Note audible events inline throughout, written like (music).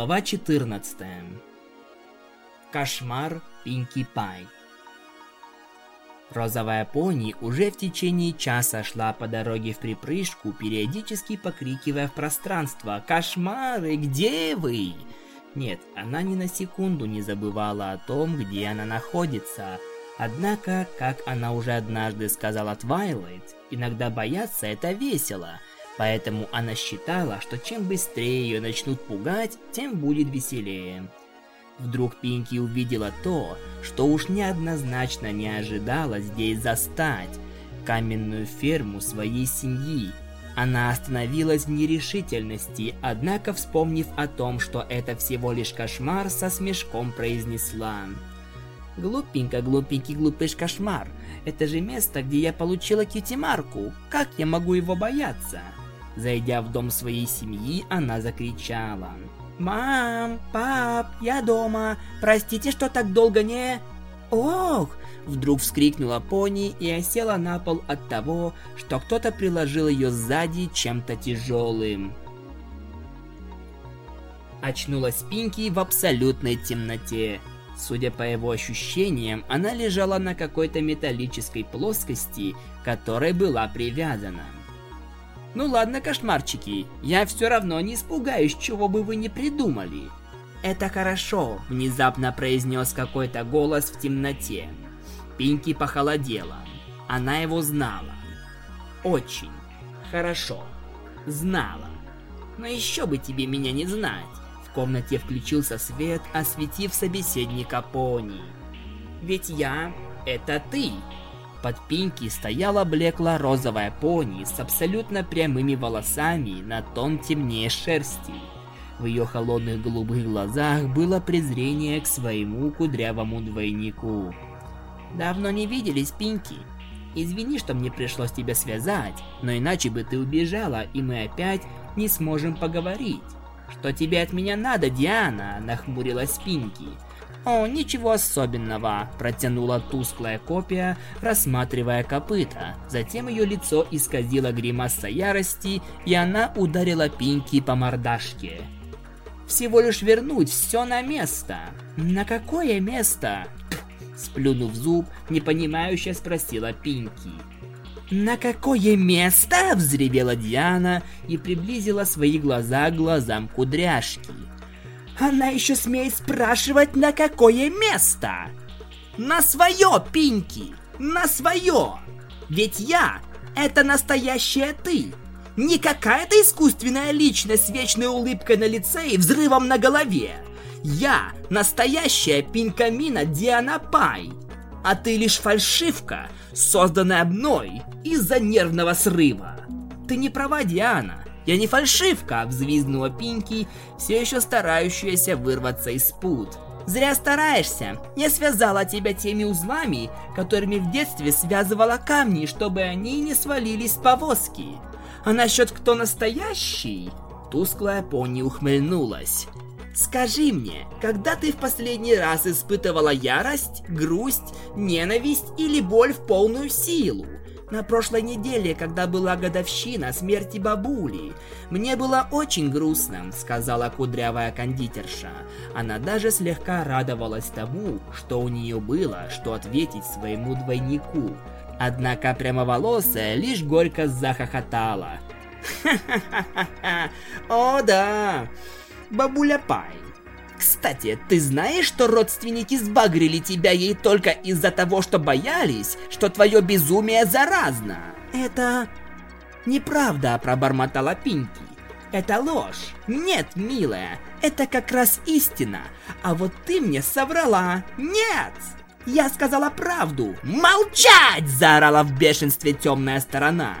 Глава 14. Кошмар Пинки Пай. Розовая пони уже в течение часа шла по дороге в припрыжку, периодически покрикивая в пространство «Кошмары, где вы?». Нет, она ни на секунду не забывала о том, где она находится. Однако, как она уже однажды сказала Твайлайт, иногда бояться это весело – Поэтому она считала, что чем быстрее ее начнут пугать, тем будет веселее. Вдруг Пинки увидела то, что уж неоднозначно не ожидала здесь застать – каменную ферму своей семьи. Она остановилась в нерешительности, однако, вспомнив о том, что это всего лишь кошмар, со смешком произнесла. «Глупенько, глупенький глупыш кошмар. Это же место, где я получила китимарку. Как я могу его бояться?» Зайдя в дом своей семьи, она закричала. «Мам, пап, я дома. Простите, что так долго не...» «Ох!» Вдруг вскрикнула пони и осела на пол от того, что кто-то приложил ее сзади чем-то тяжелым. Очнулась Пинки в абсолютной темноте. Судя по его ощущениям, она лежала на какой-то металлической плоскости, которой была привязана. Ну ладно, кошмарчики, я все равно не испугаюсь, чего бы вы ни придумали. Это хорошо, внезапно произнес какой-то голос в темноте. Пинки похолодела. Она его знала. Очень хорошо. Знала. Но еще бы тебе меня не знать. В комнате включился свет, осветив собеседника пони. Ведь я — это ты. Под Пинки стояла блекло-розовая пони с абсолютно прямыми волосами на тон темнее шерсти. В ее холодных голубых глазах было презрение к своему кудрявому двойнику. «Давно не виделись, Пинки. Извини, что мне пришлось тебя связать, но иначе бы ты убежала, и мы опять не сможем поговорить. Что тебе от меня надо, Диана?» – нахмурилась Пинки. «О, ничего особенного», – протянула тусклая копия, рассматривая копыта. Затем ее лицо исказило гримаса ярости, и она ударила Пинки по мордашке. «Всего лишь вернуть все на место». «На какое место?» Сплюнув зуб, непонимающе спросила Пинки. «На какое место?» – взревела Диана и приблизила свои глаза к глазам кудряшки. Она еще смеет спрашивать, на какое место? На свое, Пинки! На свое! Ведь я — это настоящая ты! Не какая-то искусственная личность с вечной улыбкой на лице и взрывом на голове! Я — настоящая Пинкамина Диана Пай! А ты лишь фальшивка, созданная мной из-за нервного срыва! Ты не права, Диана! Я не фальшивка, взвизгнула Пинки, все еще старающаяся вырваться из пут. Зря стараешься. Я связала тебя теми узлами, которыми в детстве связывала камни, чтобы они не свалились с повозки. А насчет кто настоящий? Тусклая пони ухмыльнулась. Скажи мне, когда ты в последний раз испытывала ярость, грусть, ненависть или боль в полную силу? На прошлой неделе, когда была годовщина смерти бабули, мне было очень грустно, сказала кудрявая кондитерша. Она даже слегка радовалась тому, что у нее было, что ответить своему двойнику. Однако прямоволосая лишь горько захохотала. (laughs) О да! Бабуля Пай, кстати, ты знаешь, что родственники сбагрили тебя ей только из-за того, что боялись, что твое безумие заразно? Это... неправда, пробормотала Пинки. Это ложь. Нет, милая, это как раз истина. А вот ты мне соврала. Нет! Я сказала правду. Молчать! Заорала в бешенстве темная сторона.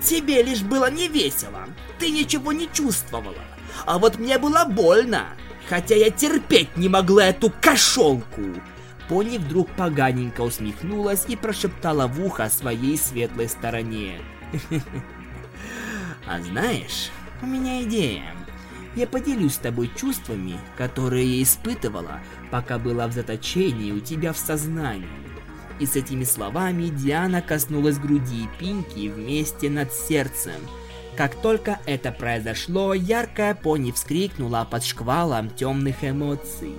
Тебе лишь было не весело. Ты ничего не чувствовала. А вот мне было больно. Хотя я терпеть не могла эту кошелку. Пони вдруг поганенько усмехнулась и прошептала в ухо своей светлой стороне. (laughs) А знаешь, у меня идея. Я поделюсь с тобой чувствами, которые я испытывала, пока была в заточении у тебя в сознании. И с этими словами Диана коснулась груди Пинки вместе над сердцем. Как только это произошло, яркая пони вскрикнула под шквалом темных эмоций.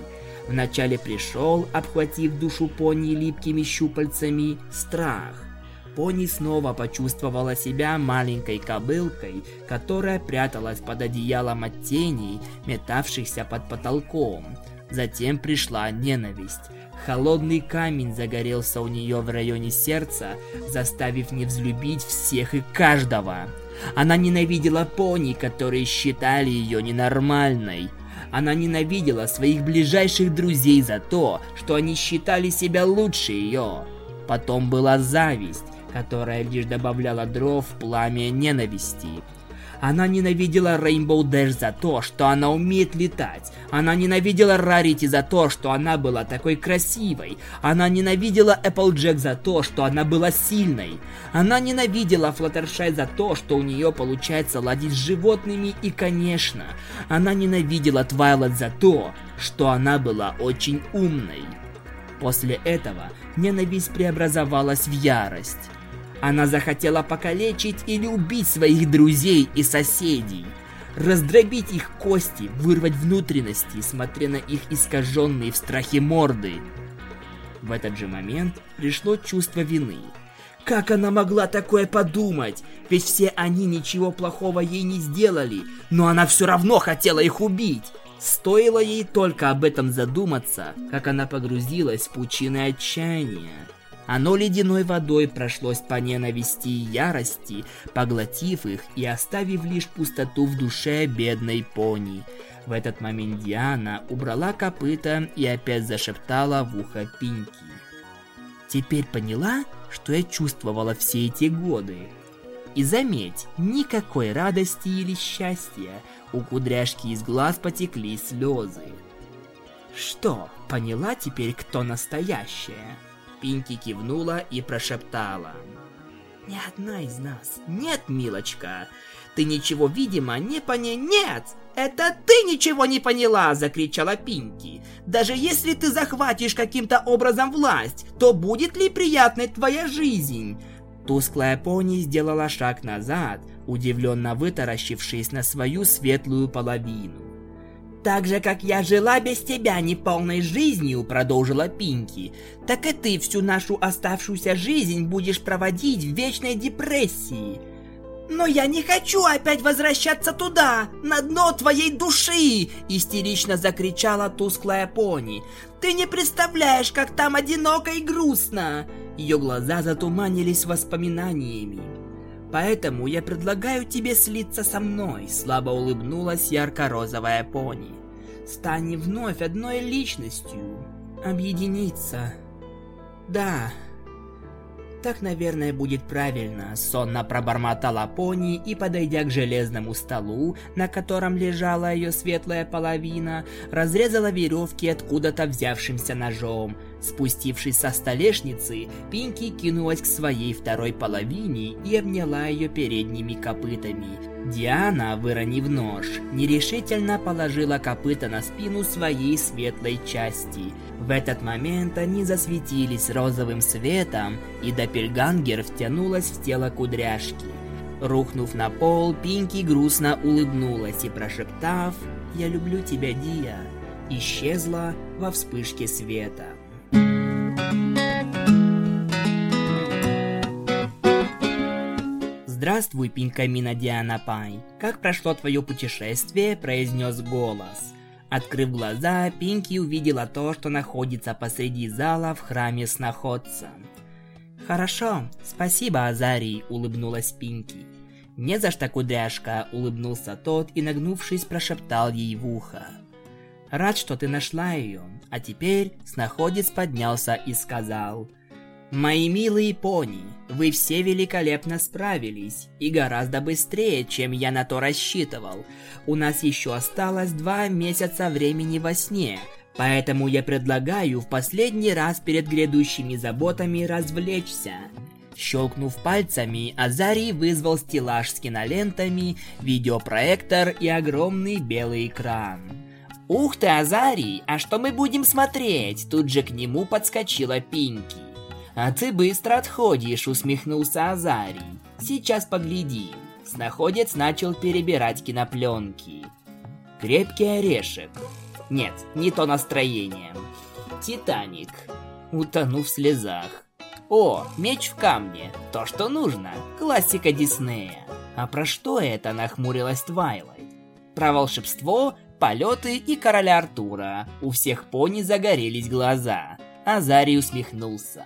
Вначале пришел, обхватив душу пони липкими щупальцами, страх. Пони снова почувствовала себя маленькой кобылкой, которая пряталась под одеялом от теней, метавшихся под потолком. Затем пришла ненависть. Холодный камень загорелся у нее в районе сердца, заставив не взлюбить всех и каждого. Она ненавидела пони, которые считали ее ненормальной. Она ненавидела своих ближайших друзей за то, что они считали себя лучше ее. Потом была зависть, которая лишь добавляла дров в пламя ненависти. Она ненавидела Rainbow Dash за то, что она умеет летать. Она ненавидела Рарити за то, что она была такой красивой. Она ненавидела Applejack за то, что она была сильной. Она ненавидела Fluttershy за то, что у нее получается ладить с животными. И, конечно, она ненавидела Твайлет за то, что она была очень умной. После этого ненависть преобразовалась в ярость. Она захотела покалечить или убить своих друзей и соседей, раздробить их кости, вырвать внутренности, смотря на их искаженные в страхе морды. В этот же момент пришло чувство вины. Как она могла такое подумать? Ведь все они ничего плохого ей не сделали, но она все равно хотела их убить. Стоило ей только об этом задуматься, как она погрузилась в пучины отчаяния. Оно ледяной водой прошлось по ненависти и ярости, поглотив их и оставив лишь пустоту в душе бедной пони. В этот момент Диана убрала копыта и опять зашептала в ухо Пинки. Теперь поняла, что я чувствовала все эти годы. И заметь, никакой радости или счастья. У кудряшки из глаз потекли слезы. Что, поняла теперь, кто настоящая? Пинки кивнула и прошептала. «Ни одна из нас. Нет, милочка. Ты ничего, видимо, не поня... Нет! Это ты ничего не поняла!» – закричала Пинки. «Даже если ты захватишь каким-то образом власть, то будет ли приятной твоя жизнь?» Тусклая пони сделала шаг назад, удивленно вытаращившись на свою светлую половину. «Так же, как я жила без тебя неполной жизнью», — продолжила Пинки, «так и ты всю нашу оставшуюся жизнь будешь проводить в вечной депрессии». «Но я не хочу опять возвращаться туда, на дно твоей души!» – истерично закричала тусклая пони. «Ты не представляешь, как там одиноко и грустно!» Ее глаза затуманились воспоминаниями. Поэтому я предлагаю тебе слиться со мной, слабо улыбнулась ярко-розовая пони. Стань вновь одной личностью. Объединиться. Да, так, наверное, будет правильно, сонно пробормотала пони и, подойдя к железному столу, на котором лежала ее светлая половина, разрезала веревки откуда-то взявшимся ножом. Спустившись со столешницы, Пинки кинулась к своей второй половине и обняла ее передними копытами. Диана, выронив нож, нерешительно положила копыта на спину своей светлой части. В этот момент они засветились розовым светом, и Доппельгангер втянулась в тело кудряшки. Рухнув на пол, Пинки грустно улыбнулась и, прошептав «Я люблю тебя, Дия», исчезла во вспышке света. «Здравствуй, Пинкамина Диана Пай. Как прошло твое путешествие?» – произнес голос. Открыв глаза, Пинки увидела то, что находится посреди зала в храме сноходца. «Хорошо, спасибо, Азарий», – улыбнулась Пинки. «Не за что, кудряшка», – улыбнулся тот и, нагнувшись, прошептал ей в ухо. «Рад, что ты нашла ее». А теперь сноходец поднялся и сказал – Мои милые пони, вы все великолепно справились, и гораздо быстрее, чем я на то рассчитывал. У нас еще осталось два месяца времени во сне, поэтому я предлагаю в последний раз перед грядущими заботами развлечься. Щелкнув пальцами, Азарий вызвал стеллаж с кинолентами, видеопроектор и огромный белый экран. «Ух ты, Азарий, а что мы будем смотреть?» Тут же к нему подскочила Пинки. «А ты быстро отходишь», — усмехнулся Азарий. «Сейчас поглядим». Снаходец начал перебирать кинопленки. Крепкий орешек. Нет, не то настроение. Титаник. Утону в слезах. О, меч в камне. То, что нужно. Классика Диснея. А про что это нахмурилась Твайлайт? Про волшебство, полеты и короля Артура. У всех пони загорелись глаза. Азарий усмехнулся.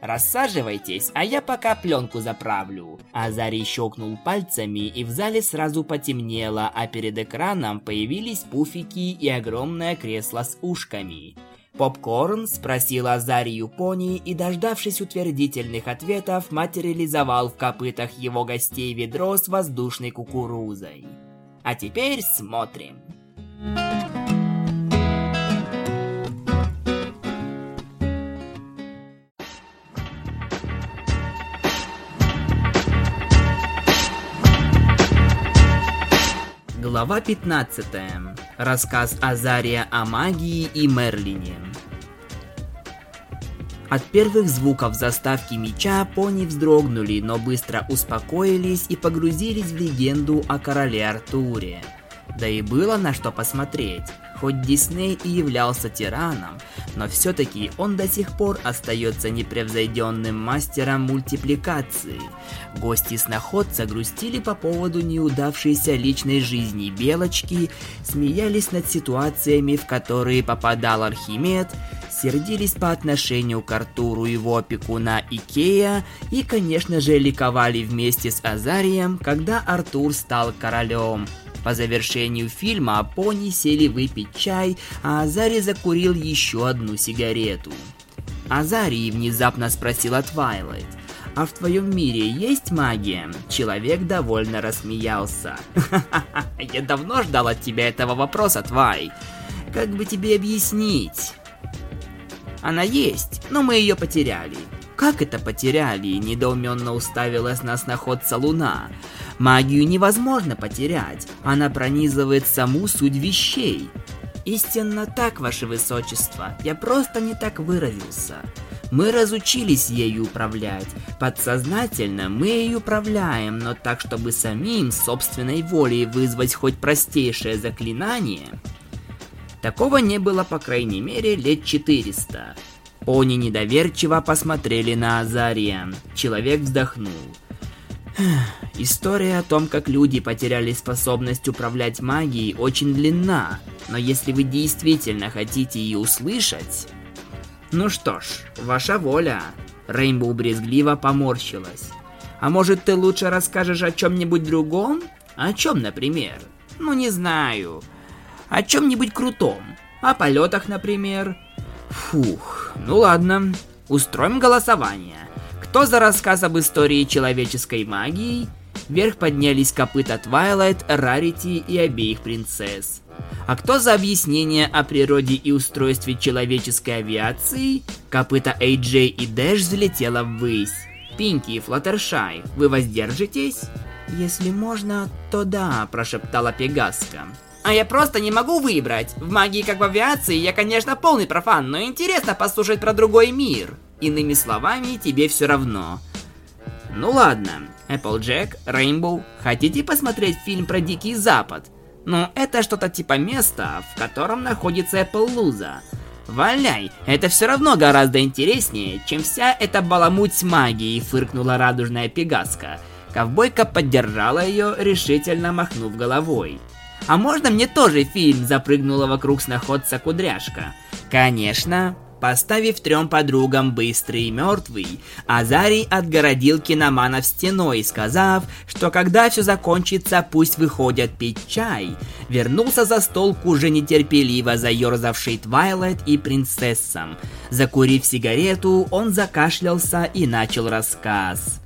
Рассаживайтесь, а я пока пленку заправлю. Азарий щелкнул пальцами, и в зале сразу потемнело, а перед экраном появились пуфики и огромное кресло с ушками. Попкорн спросил Азарию пони и, дождавшись утвердительных ответов, материализовал в копытах его гостей ведро с воздушной кукурузой. А теперь смотрим. Глава 15. Рассказ Азария о магии и Мерлине. От первых звуков заставки меча пони вздрогнули, но быстро успокоились и погрузились в легенду о короле Артуре. Да и было на что посмотреть. Хоть Дисней и являлся тираном, но все-таки он до сих пор остается непревзойденным мастером мультипликации. Гости сноходца грустили по поводу неудавшейся личной жизни Белочки, смеялись над ситуациями, в которые попадал Архимед, сердились по отношению к Артуру и его опекуна Икея и, конечно же, ликовали вместе с Азарием, когда Артур стал королем. По завершению фильма пони сели выпить чай, а Азари закурил еще одну сигарету. Азари внезапно спросила Твайлайт. «А в твоем мире есть магия?» Человек довольно рассмеялся. (laughs) Я давно ждал от тебя этого вопроса, Твай. Как бы тебе объяснить?» «Она есть, но мы ее потеряли». «Как это потеряли?» – недоуменно уставилась нас находца Луна. Магию невозможно потерять, она пронизывает саму суть вещей. Истинно так, ваше высочество, я просто не так выразился. Мы разучились ею управлять. Подсознательно мы ею управляем, но так, чтобы самим собственной волей вызвать хоть простейшее заклинание. Такого не было, по крайней мере, лет 400. Пони недоверчиво посмотрели на Азария. Человек вздохнул. История о том, как люди потеряли способность управлять магией, очень длинна, но если вы действительно хотите ее услышать... Ну что ж, ваша воля. Рейнбоу брезгливо поморщилась. А может ты лучше расскажешь о чем-нибудь другом? О чем, например? Ну не знаю. О чем-нибудь крутом. О полетах, например. Фух, ну ладно. Устроим голосование. Кто за рассказ об истории человеческой магии? Вверх поднялись копыта Твайлайт, Рарити и обеих принцесс. А кто за объяснение о природе и устройстве человеческой авиации? Копыта AJ и Дэш взлетела ввысь. Пинки и Флаттершай, вы воздержитесь? Если можно, то да, прошептала Пегаска. А я просто не могу выбрать. В магии как в авиации я, конечно, полный профан, но интересно послушать про другой мир. Иными словами, тебе все равно. Ну ладно, Applejack, Rainbow, хотите посмотреть фильм про Дикий Запад? Ну, это что-то типа места, в котором находится Appaloosa. Валяй, это все равно гораздо интереснее, чем вся эта баламуть с магией, фыркнула радужная пегаска. Ковбойка поддержала ее, решительно махнув головой. «А можно мне тоже фильм?» – запрыгнула вокруг сноходца кудряшка. «Конечно!» Поставив трем подругам быстрый и мертвый, Азарий отгородил киноманов стеной, сказав, что когда все закончится, пусть выходят пить чай. Вернулся за стол к уже нетерпеливо заерзавшей Твайлайт и принцессам. Закурив сигарету, он закашлялся и начал рассказ.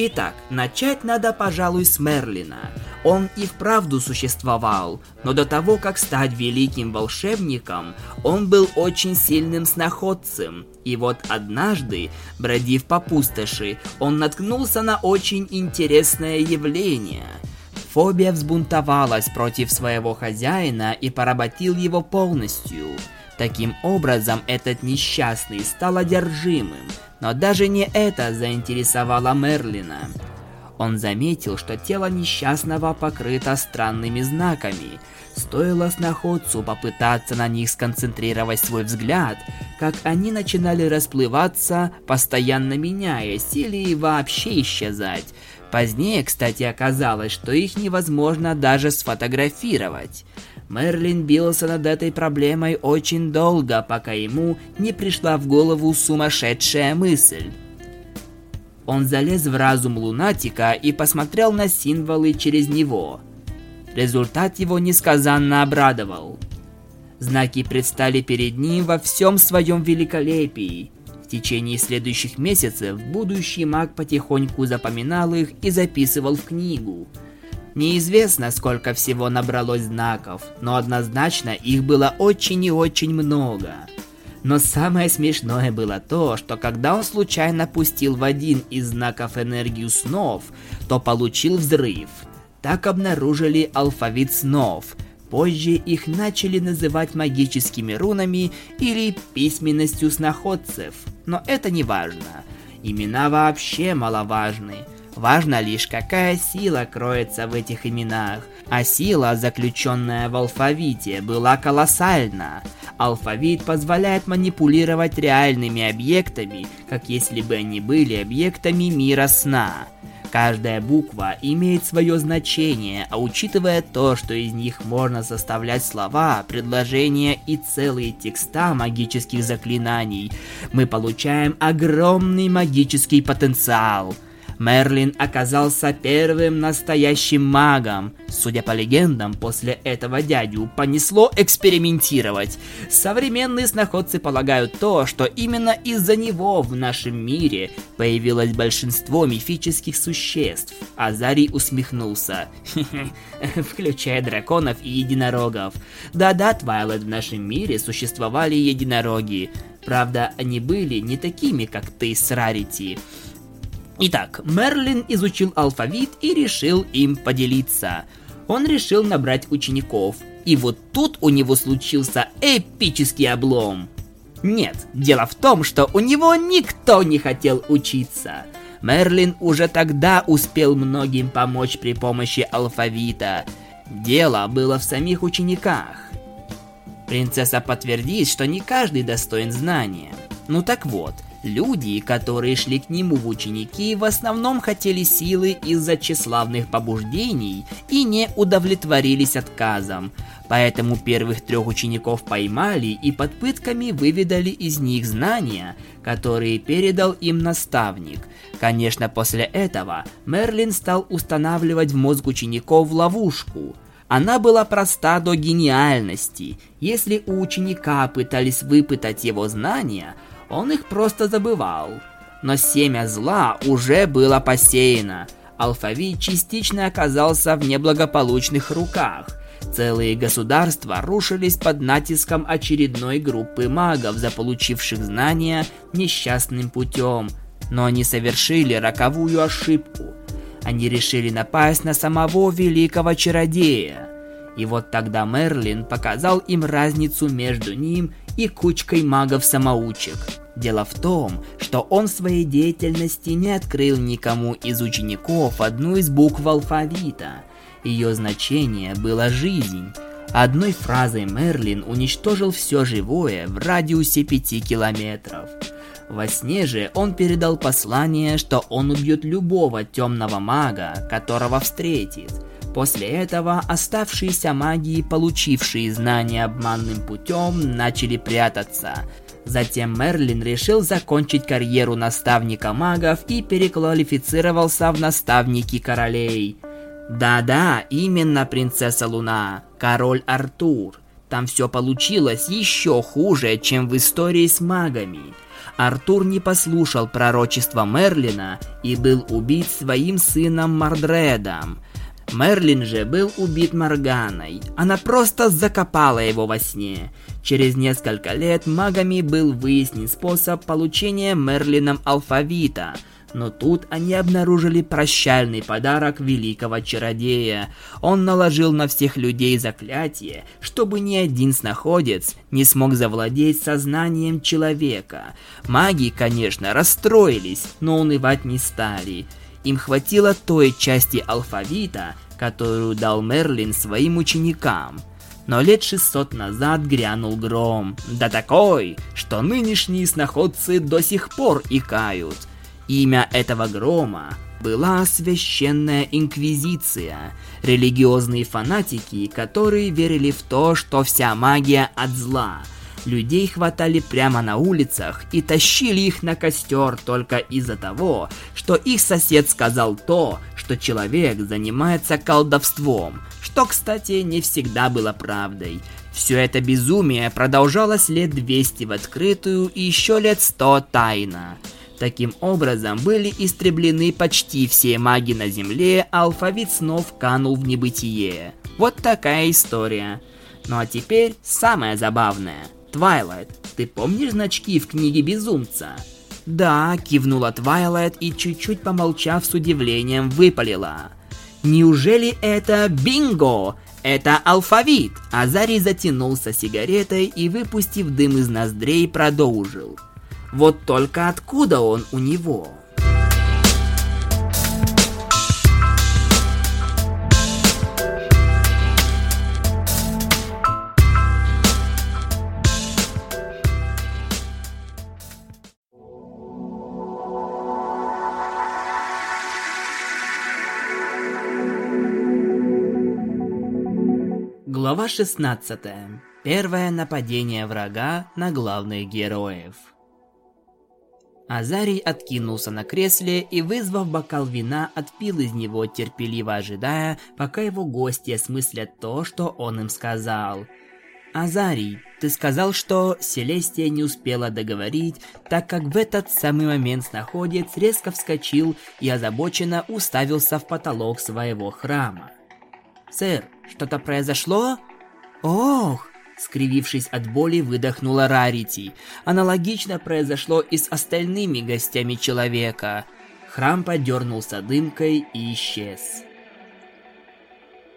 Итак, начать надо, пожалуй, с Мерлина. Он и вправду существовал, но до того, как стать великим волшебником, он был очень сильным сноходцем. И вот однажды, бродив по пустоши, он наткнулся на очень интересное явление. Фобия взбунтовалась против своего хозяина и поработил его полностью. Таким образом, этот несчастный стал одержимым – но даже не это заинтересовало Мерлина. Он заметил, что тело несчастного покрыто странными знаками. Стоило сноходцу попытаться на них сконцентрировать свой взгляд, как они начинали расплываться, постоянно меняясь или вообще исчезать. Позднее, кстати, оказалось, что их невозможно даже сфотографировать. Мерлин бился над этой проблемой очень долго, пока ему не пришла в голову сумасшедшая мысль. Он залез в разум лунатика и посмотрел на символы через него. Результат его несказанно обрадовал. Знаки предстали перед ним во всем своем великолепии. В течение следующих месяцев будущий маг потихоньку запоминал их и записывал в книгу. Неизвестно, сколько всего набралось знаков, но однозначно их было очень и очень много. Но самое смешное было то, что когда он случайно пустил в один из знаков энергию снов, то получил взрыв. Так обнаружили алфавит снов. Позже их начали называть магическими рунами или письменностью сноходцев. Но это не важно. Имена вообще маловажны. Важно лишь, какая сила кроется в этих именах. А сила, заключенная в алфавите, была колоссальна. Алфавит позволяет манипулировать реальными объектами, как если бы они были объектами мира сна. Каждая буква имеет свое значение, а учитывая то, что из них можно составлять слова, предложения и целые текста магических заклинаний, мы получаем огромный магический потенциал – Мерлин оказался первым настоящим магом. Судя по легендам, после этого дядю понесло экспериментировать. Современные сноходцы полагают то, что именно из-за него в нашем мире появилось большинство мифических существ. Азарий усмехнулся. (laughs) Включая драконов и единорогов. Да-да, Твайлет, в нашем мире существовали единороги. Правда, они были не такими, как ты с Рарити. Итак, Мерлин изучил алфавит и решил им поделиться. Он решил набрать учеников, и вот тут у него случился эпический облом. Нет, дело в том, что у него никто не хотел учиться. Мерлин уже тогда успел многим помочь при помощи алфавита. Дело было в самих учениках. Принцесса подтвердит, что не каждый достоин знания. Ну так вот, Люди, которые шли к нему в ученики, в основном хотели силы из-за тщеславных побуждений и не удовлетворились отказом. Поэтому первых трех учеников поймали и под пытками выведали из них знания, которые передал им наставник. Конечно, после этого Мерлин стал устанавливать в мозг учеников ловушку – она была проста до гениальности. Если у ученика пытались выпытать его знания, он их просто забывал. Но семя зла уже было посеяно. Алфавит частично оказался в неблагополучных руках. Целые государства рушились под натиском очередной группы магов, заполучивших знания несчастным путем. Но они совершили роковую ошибку. Они решили напасть на самого великого чародея. И вот тогда Мерлин показал им разницу между ним и кучкой магов-самоучек. Дело в том, что он в своей деятельности не открыл никому из учеников одну из букв алфавита. Ее значение было «жизнь». Одной фразой Мерлин уничтожил все живое в радиусе 5 километров. Во сне же он передал послание, что он убьет любого темного мага, которого встретит – После этого оставшиеся маги, получившие знания обманным путем, начали прятаться. Затем Мерлин решил закончить карьеру наставника магов и переквалифицировался в наставники королей. Да-да, именно принцесса Луна, король Артур. Там все получилось еще хуже, чем в истории с магами. Артур не послушал пророчества Мерлина и был убит своим сыном Мардредом. Мерлин же был убит Морганой. Она просто закопала его во сне. Через несколько лет магами был выяснен способ получения Мерлином алфавита. Но тут они обнаружили прощальный подарок великого чародея. Он наложил на всех людей заклятие, чтобы ни один снаходец не смог завладеть сознанием человека. Маги, конечно, расстроились, но унывать не стали. Им хватило той части алфавита, которую дал Мерлин своим ученикам. Но лет 600 назад грянул гром, да такой, что нынешние сноходцы до сих пор икают. Имя этого грома была священная инквизиция, религиозные фанатики, которые верили в то, что вся магия от зла – Людей хватали прямо на улицах и тащили их на костер только из-за того, что их сосед сказал то, что человек занимается колдовством, что, кстати, не всегда было правдой. Все это безумие продолжалось лет 200 в открытую и еще лет 100 тайно. Таким образом, были истреблены почти все маги на Земле, а алфавит снов канул в небытие. Вот такая история. Ну а теперь самое забавное – Твайлайт, ты помнишь значки в книге Безумца? Да, кивнула Твайлайт и чуть-чуть помолчав с удивлением выпалила. Неужели это бинго? Это алфавит! Азарий затянулся сигаретой и, выпустив дым из ноздрей, продолжил. Вот только откуда он у него? Глава 16. Первое нападение врага на главных героев. Азарий откинулся на кресле и, вызвав бокал вина, отпил из него, терпеливо ожидая, пока его гости осмыслят то, что он им сказал. «Азарий, ты сказал, что Селестия не успела договорить, так как в этот самый момент снаходец резко вскочил и озабоченно уставился в потолок своего храма. «Сэр, что-то произошло?» «Ох!» Скривившись от боли, выдохнула Рарити. Аналогично произошло и с остальными гостями человека. Храм подернулся дымкой и исчез.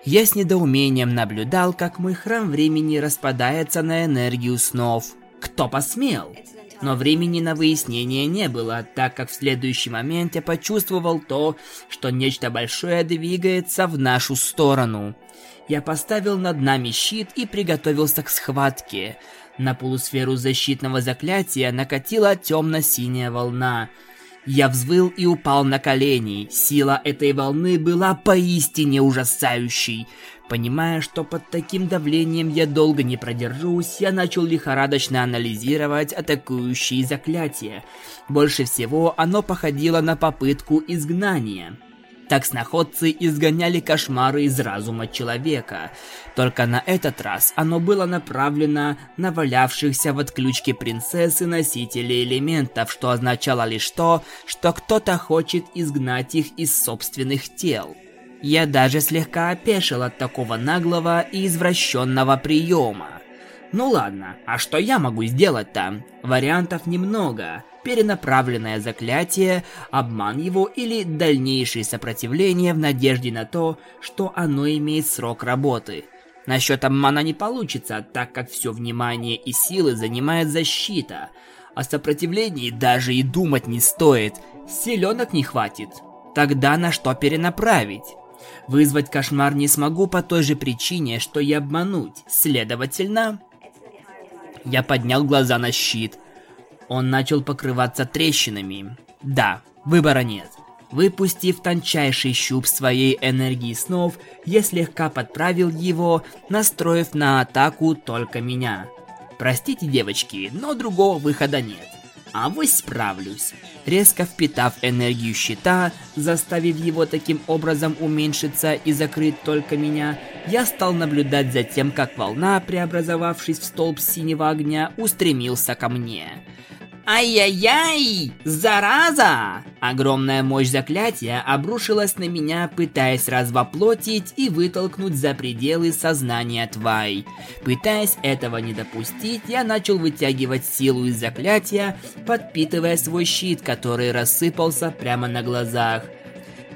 Я с недоумением наблюдал, как мой храм времени распадается на энергию снов. Кто посмел? Но времени на выяснение не было, так как в следующий момент я почувствовал то, что нечто большое двигается в нашу сторону. Я поставил над нами щит и приготовился к схватке. На полусферу защитного заклятия накатила темно-синяя волна. Я взвыл и упал на колени. Сила этой волны была поистине ужасающей. Понимая, что под таким давлением я долго не продержусь, я начал лихорадочно анализировать атакующие заклятия. Больше всего оно походило на попытку изгнания. Так сноходцы изгоняли кошмары из разума человека. Только на этот раз оно было направлено на валявшихся в отключке принцессы носителей элементов, что означало лишь то, что кто-то хочет изгнать их из собственных тел. Я даже слегка опешил от такого наглого и извращенного приема. Ну ладно, а что я могу сделать там? Вариантов немного перенаправленное заклятие, обман его или дальнейшее сопротивление в надежде на то, что оно имеет срок работы. Насчет обмана не получится, так как все внимание и силы занимает защита. О сопротивлении даже и думать не стоит, силенок не хватит. Тогда на что перенаправить? Вызвать кошмар не смогу по той же причине, что и обмануть. Следовательно... Я поднял глаза на щит – он начал покрываться трещинами. Да, выбора нет. Выпустив тончайший щуп своей энергии снов, я слегка подправил его, настроив на атаку только меня. Простите, девочки, но другого выхода нет. А вот справлюсь. Резко впитав энергию щита, заставив его таким образом уменьшиться и закрыть только меня, я стал наблюдать за тем, как волна, преобразовавшись в столб синего огня, устремился ко мне. Ай-яй-яй! Зараза! Огромная мощь заклятия обрушилась на меня, пытаясь развоплотить и вытолкнуть за пределы сознания тварь. Пытаясь этого не допустить, я начал вытягивать силу из заклятия, подпитывая свой щит, который рассыпался прямо на глазах.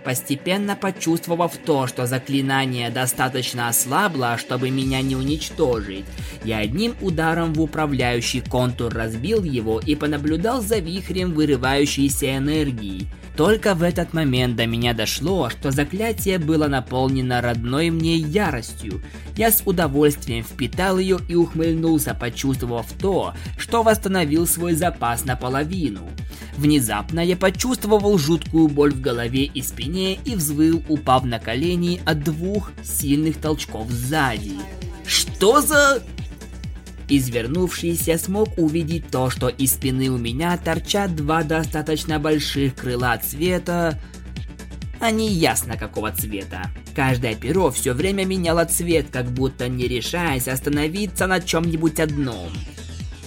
Постепенно почувствовав то, что заклинание достаточно ослабло, чтобы меня не уничтожить, я одним ударом в управляющий контур разбил его и понаблюдал за вихрем вырывающейся энергии. Только в этот момент до меня дошло, что заклятие было наполнено родной мне яростью. Я с удовольствием впитал ее и ухмыльнулся, почувствовав то, что восстановил свой запас наполовину. Внезапно я почувствовал жуткую боль в голове и спине и взвыл, упав на колени от двух сильных толчков сзади. Что за... Извернувшись, я смог увидеть то, что из спины у меня торчат два достаточно больших крыла цвета... Они ясно какого цвета. Каждое перо все время меняло цвет, как будто не решаясь остановиться на чем-нибудь одном.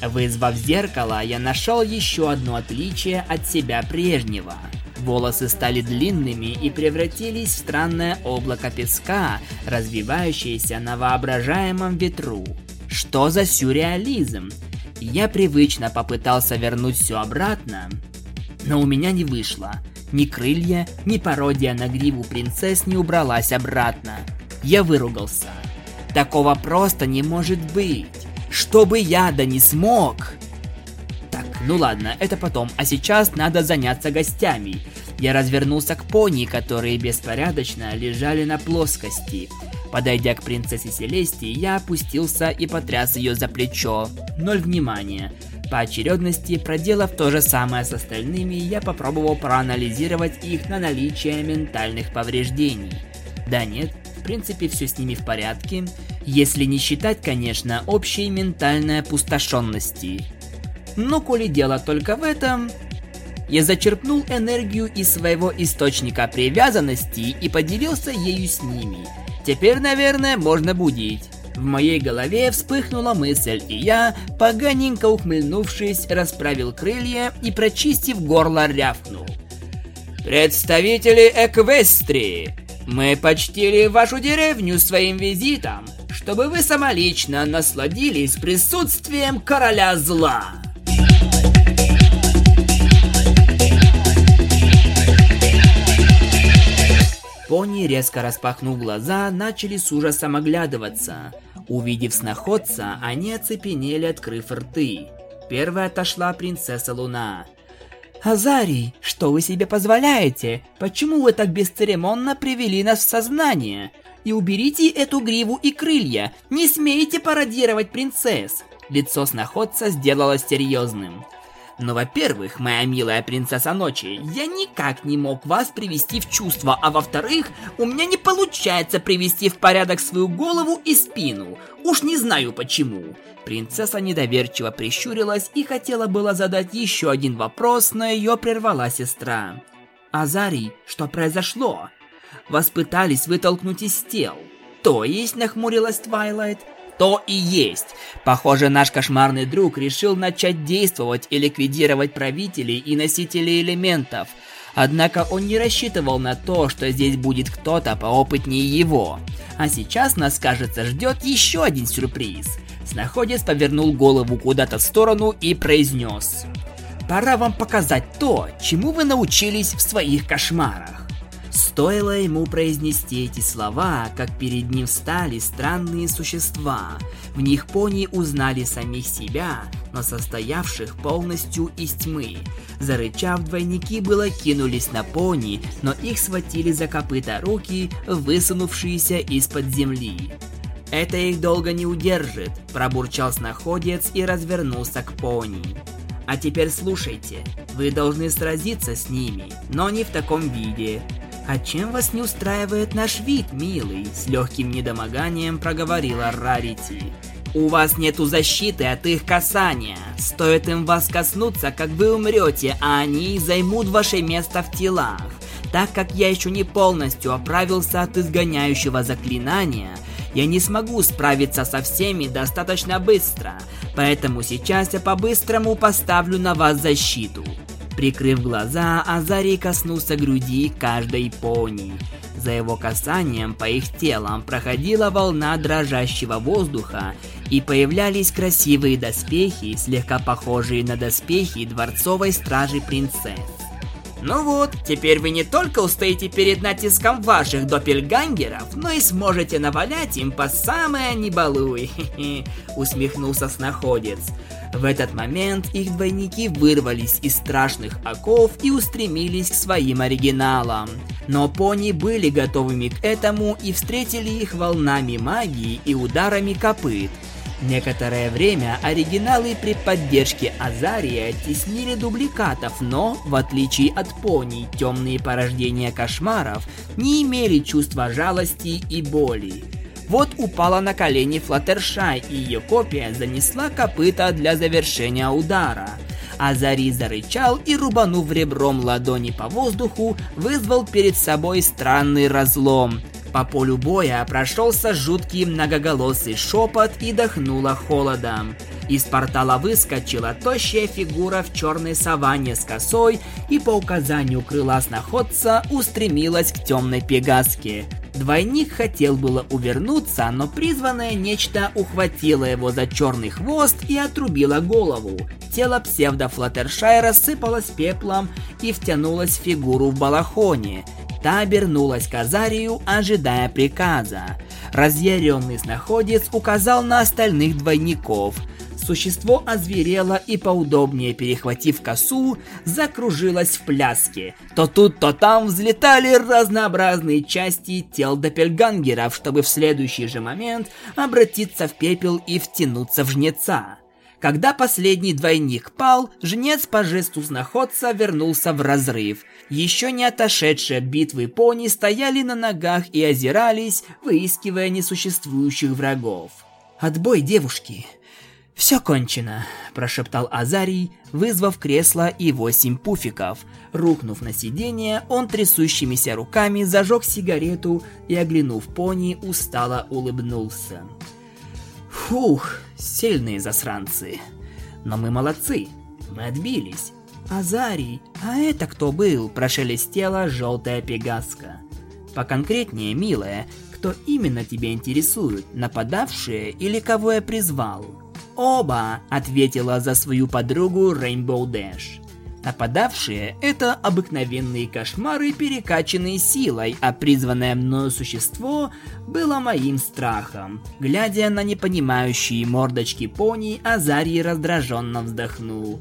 Вызвав зеркало, я нашел еще одно отличие от себя прежнего. Волосы стали длинными и превратились в странное облако песка, развивающееся на воображаемом ветру. Что за сюрреализм? Я привычно попытался вернуть все обратно, но у меня не вышло. Ни крылья, ни пародия на гриву принцесс не убралась обратно. Я выругался. Такого просто не может быть. Чтобы я да не смог. Так, ну ладно, это потом, а сейчас надо заняться гостями. Я развернулся к пони, которые беспорядочно лежали на плоскости. Подойдя к принцессе Селестии, я опустился и потряс ее за плечо. Ноль внимания. По очередности, проделав то же самое с остальными, я попробовал проанализировать их на наличие ментальных повреждений. Да нет, в принципе все с ними в порядке, если не считать, конечно, общей ментальной опустошенности. Но коли дело только в этом, я зачерпнул энергию из своего источника привязанности и поделился ею с ними. Теперь, наверное, можно будить. В моей голове вспыхнула мысль, и я, поганенько ухмыльнувшись, расправил крылья и, прочистив горло, рявкнул. «Представители Эквестрии, мы почтили вашу деревню своим визитом, чтобы вы самолично насладились присутствием короля зла!» Пони, резко распахнув глаза, начали с ужасом оглядываться. Увидев сноходца, они оцепенели, открыв рты. Первая отошла принцесса Луна. «Азарий, что вы себе позволяете? Почему вы так бесцеремонно привели нас в сознание? И уберите эту гриву и крылья, не смейте пародировать принцесс!» Лицо сноходца сделалось серьезным. Но, во-первых, моя милая принцесса ночи, я никак не мог вас привести в чувство, а во-вторых, у меня не получается привести в порядок свою голову и спину. Уж не знаю почему. Принцесса недоверчиво прищурилась и хотела было задать еще один вопрос, но ее прервала сестра. «Азарий, что произошло?» «Вас пытались вытолкнуть из тел». «То есть?» – нахмурилась Твайлайт то и есть. Похоже, наш кошмарный друг решил начать действовать и ликвидировать правителей и носителей элементов. Однако он не рассчитывал на то, что здесь будет кто-то поопытнее его. А сейчас нас, кажется, ждет еще один сюрприз. Снаходец повернул голову куда-то в сторону и произнес. «Пора вам показать то, чему вы научились в своих кошмарах». Стоило ему произнести эти слова, как перед ним встали странные существа. В них пони узнали самих себя, но состоявших полностью из тьмы. Зарычав, двойники было кинулись на пони, но их схватили за копыта руки, высунувшиеся из-под земли. «Это их долго не удержит», – пробурчал снаходец и развернулся к пони. «А теперь слушайте, вы должны сразиться с ними, но не в таком виде. «А чем вас не устраивает наш вид, милый?» С легким недомоганием проговорила Рарити. «У вас нету защиты от их касания. Стоит им вас коснуться, как вы умрете, а они займут ваше место в телах. Так как я еще не полностью оправился от изгоняющего заклинания, я не смогу справиться со всеми достаточно быстро, поэтому сейчас я по-быстрому поставлю на вас защиту. Прикрыв глаза, Азарий коснулся груди каждой пони. За его касанием по их телам проходила волна дрожащего воздуха, и появлялись красивые доспехи, слегка похожие на доспехи дворцовой стражи принцесс. Ну вот, теперь вы не только устоите перед натиском ваших доппельгангеров, но и сможете навалять им по самое не балуй, (laughs) усмехнулся снаходец. В этот момент их двойники вырвались из страшных оков и устремились к своим оригиналам. Но пони были готовыми к этому и встретили их волнами магии и ударами копыт. Некоторое время оригиналы при поддержке Азария теснили дубликатов, но, в отличие от пони, темные порождения кошмаров не имели чувства жалости и боли. Вот упала на колени Флаттершай, и ее копия занесла копыта для завершения удара. Азари зарычал и, рубанув ребром ладони по воздуху, вызвал перед собой странный разлом. По полю боя прошелся жуткий многоголосый шепот и дохнуло холодом. Из портала выскочила тощая фигура в черной саванне с косой и по указанию крыла сноходца устремилась к темной пегаске. Двойник хотел было увернуться, но призванное нечто ухватило его за черный хвост и отрубило голову. Тело псевдо-флаттершай рассыпалось пеплом и втянулось в фигуру в балахоне. Та обернулась к Азарию, ожидая приказа. Разъяренный снаходец указал на остальных двойников. Существо озверело и поудобнее перехватив косу, закружилось в пляске. То тут, то там взлетали разнообразные части тел доппельгангеров, чтобы в следующий же момент обратиться в пепел и втянуться в жнеца. Когда последний двойник пал, жнец по жесту знаходца вернулся в разрыв. Еще не отошедшие от битвы пони стояли на ногах и озирались, выискивая несуществующих врагов. «Отбой, девушки!» «Все кончено», – прошептал Азарий, вызвав кресло и восемь пуфиков. Рухнув на сиденье, он трясущимися руками зажег сигарету и, оглянув пони, устало улыбнулся. Фух, сильные засранцы. Но мы молодцы, мы отбились. Азарий, а это кто был? Прошелестела желтая пегаска. Поконкретнее, милая, кто именно тебя интересует, нападавшие или кого я призвал? Оба, ответила за свою подругу Rainbow Dash. Нападавшие – это обыкновенные кошмары, перекачанные силой, а призванное мною существо было моим страхом. Глядя на непонимающие мордочки пони, Азарий раздраженно вздохнул.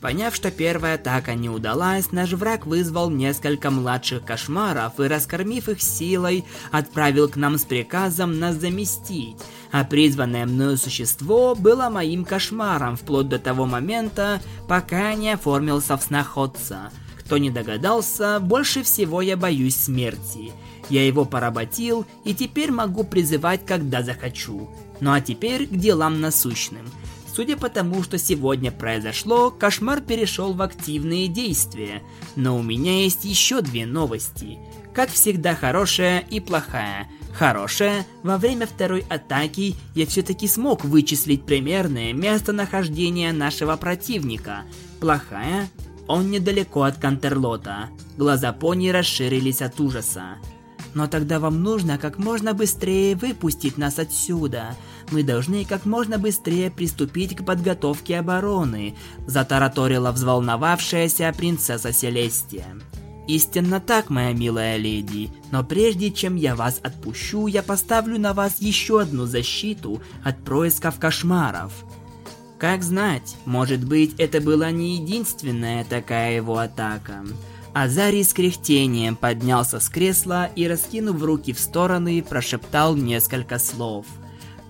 Поняв, что первая атака не удалась, наш враг вызвал несколько младших кошмаров и, раскормив их силой, отправил к нам с приказом нас заместить – а призванное мною существо было моим кошмаром вплоть до того момента, пока не оформился в сноходца. Кто не догадался, больше всего я боюсь смерти. Я его поработил и теперь могу призывать, когда захочу. Ну а теперь к делам насущным. Судя по тому, что сегодня произошло, кошмар перешел в активные действия. Но у меня есть еще две новости. Как всегда хорошая и плохая – Хорошее, во время второй атаки я все-таки смог вычислить примерное местонахождение нашего противника. Плохая, он недалеко от Кантерлота. Глаза пони расширились от ужаса. Но тогда вам нужно как можно быстрее выпустить нас отсюда. Мы должны как можно быстрее приступить к подготовке обороны, затараторила взволновавшаяся принцесса Селестия. Истинно так, моя милая леди. Но прежде чем я вас отпущу, я поставлю на вас еще одну защиту от происков кошмаров. Как знать, может быть, это была не единственная такая его атака. Азарий с кряхтением поднялся с кресла и, раскинув руки в стороны, прошептал несколько слов.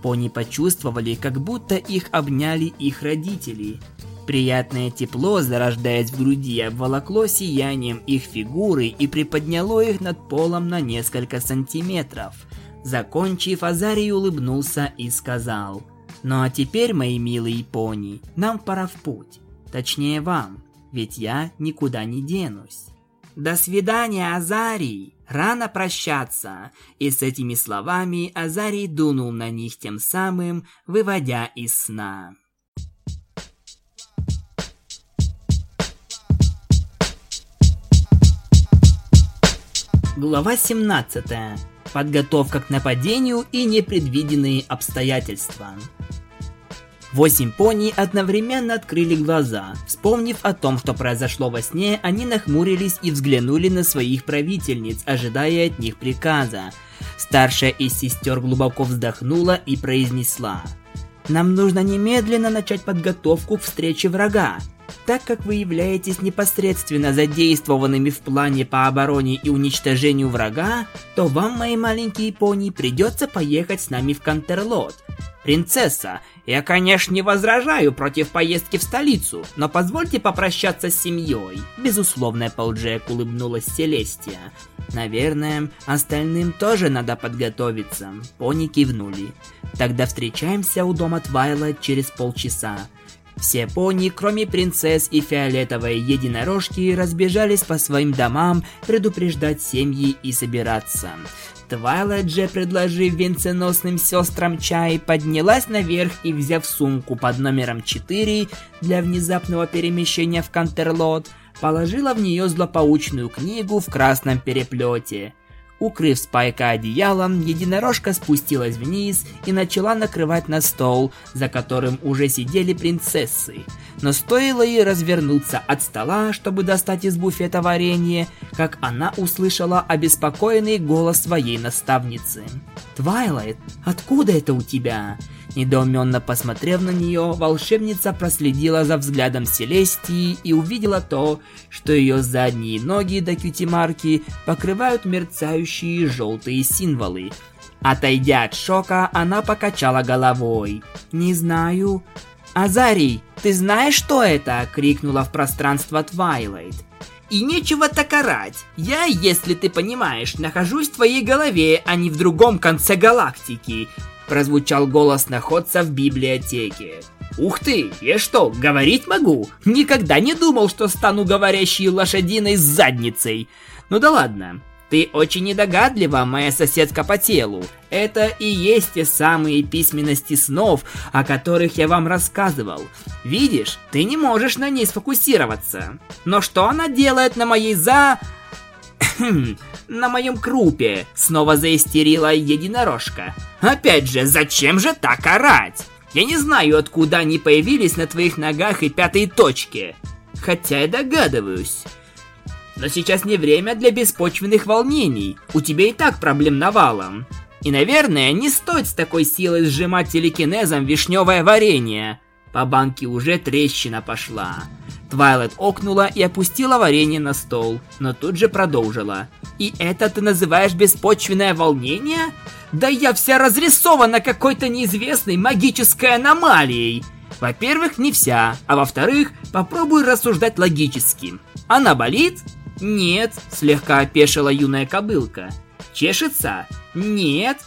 Пони почувствовали, как будто их обняли их родители – Приятное тепло, зарождаясь в груди, обволокло сиянием их фигуры и приподняло их над полом на несколько сантиметров. Закончив, Азарий улыбнулся и сказал, «Ну а теперь, мои милые пони, нам пора в путь. Точнее вам, ведь я никуда не денусь». «До свидания, Азарий! Рано прощаться!» И с этими словами Азарий дунул на них тем самым, выводя из сна. Глава 17. Подготовка к нападению и непредвиденные обстоятельства. Восемь пони одновременно открыли глаза. Вспомнив о том, что произошло во сне, они нахмурились и взглянули на своих правительниц, ожидая от них приказа. Старшая из сестер глубоко вздохнула и произнесла. «Нам нужно немедленно начать подготовку к встрече врага. Так как вы являетесь непосредственно задействованными в плане по обороне и уничтожению врага, то вам, мои маленькие пони, придется поехать с нами в Кантерлот. Принцесса, я, конечно, не возражаю против поездки в столицу, но позвольте попрощаться с семьей. Безусловно, Полджек улыбнулась Селестия. Наверное, остальным тоже надо подготовиться. Пони кивнули. Тогда встречаемся у дома Твайла через полчаса. Все пони, кроме принцесс и фиолетовой единорожки, разбежались по своим домам предупреждать семьи и собираться. Твайлайт же, предложив венценосным сестрам чай, поднялась наверх и, взяв сумку под номером 4 для внезапного перемещения в Кантерлот, положила в нее злополучную книгу в красном переплете. Укрыв Спайка одеялом, единорожка спустилась вниз и начала накрывать на стол, за которым уже сидели принцессы. Но стоило ей развернуться от стола, чтобы достать из буфета варенье, как она услышала обеспокоенный голос своей наставницы. «Твайлайт, откуда это у тебя?» Недоуменно посмотрев на нее, волшебница проследила за взглядом Селестии и увидела то, что ее задние ноги до кьюти-марки покрывают мерцающие желтые символы. Отойдя от шока, она покачала головой. «Не знаю». «Азарий, ты знаешь, что это?» — крикнула в пространство Твайлайт. И нечего так орать. Я, если ты понимаешь, нахожусь в твоей голове, а не в другом конце галактики прозвучал голос находца в библиотеке. Ух ты, я что, говорить могу? Никогда не думал, что стану говорящей лошадиной с задницей. Ну да ладно. Ты очень недогадлива, моя соседка по телу. Это и есть те самые письменности снов, о которых я вам рассказывал. Видишь, ты не можешь на ней сфокусироваться. Но что она делает на моей за... (clears throat) на моем крупе, снова заистерила единорожка. Опять же, зачем же так орать? Я не знаю, откуда они появились на твоих ногах и пятой точке. Хотя я догадываюсь. Но сейчас не время для беспочвенных волнений. У тебя и так проблем навалом. И, наверное, не стоит с такой силой сжимать телекинезом вишневое варенье. По банке уже трещина пошла. Твайлет окнула и опустила варенье на стол, но тут же продолжила. «И это ты называешь беспочвенное волнение? Да я вся разрисована какой-то неизвестной магической аномалией!» Во-первых, не вся, а во-вторых, попробуй рассуждать логически. Она болит? Нет, слегка опешила юная кобылка. Чешется? Нет.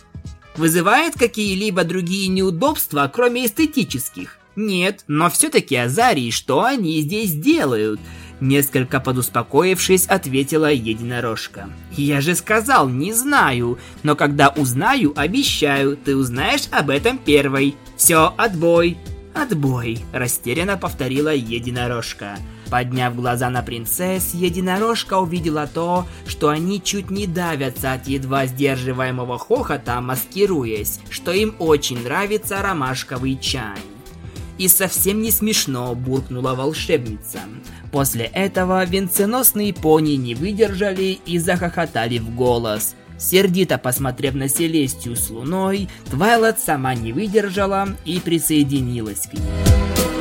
Вызывает какие-либо другие неудобства, кроме эстетических? Нет, но все-таки Азарий, что они здесь делают? Несколько подуспокоившись, ответила единорожка. «Я же сказал, не знаю, но когда узнаю, обещаю, ты узнаешь об этом первой. Все, отбой!» «Отбой!» – растерянно повторила единорожка. Подняв глаза на принцесс, единорожка увидела то, что они чуть не давятся от едва сдерживаемого хохота, маскируясь, что им очень нравится ромашковый чай. И совсем не смешно, буркнула волшебница. После этого венценосные пони не выдержали и захохотали в голос. Сердито посмотрев на Селестию с луной, Твайлот сама не выдержала и присоединилась к ней.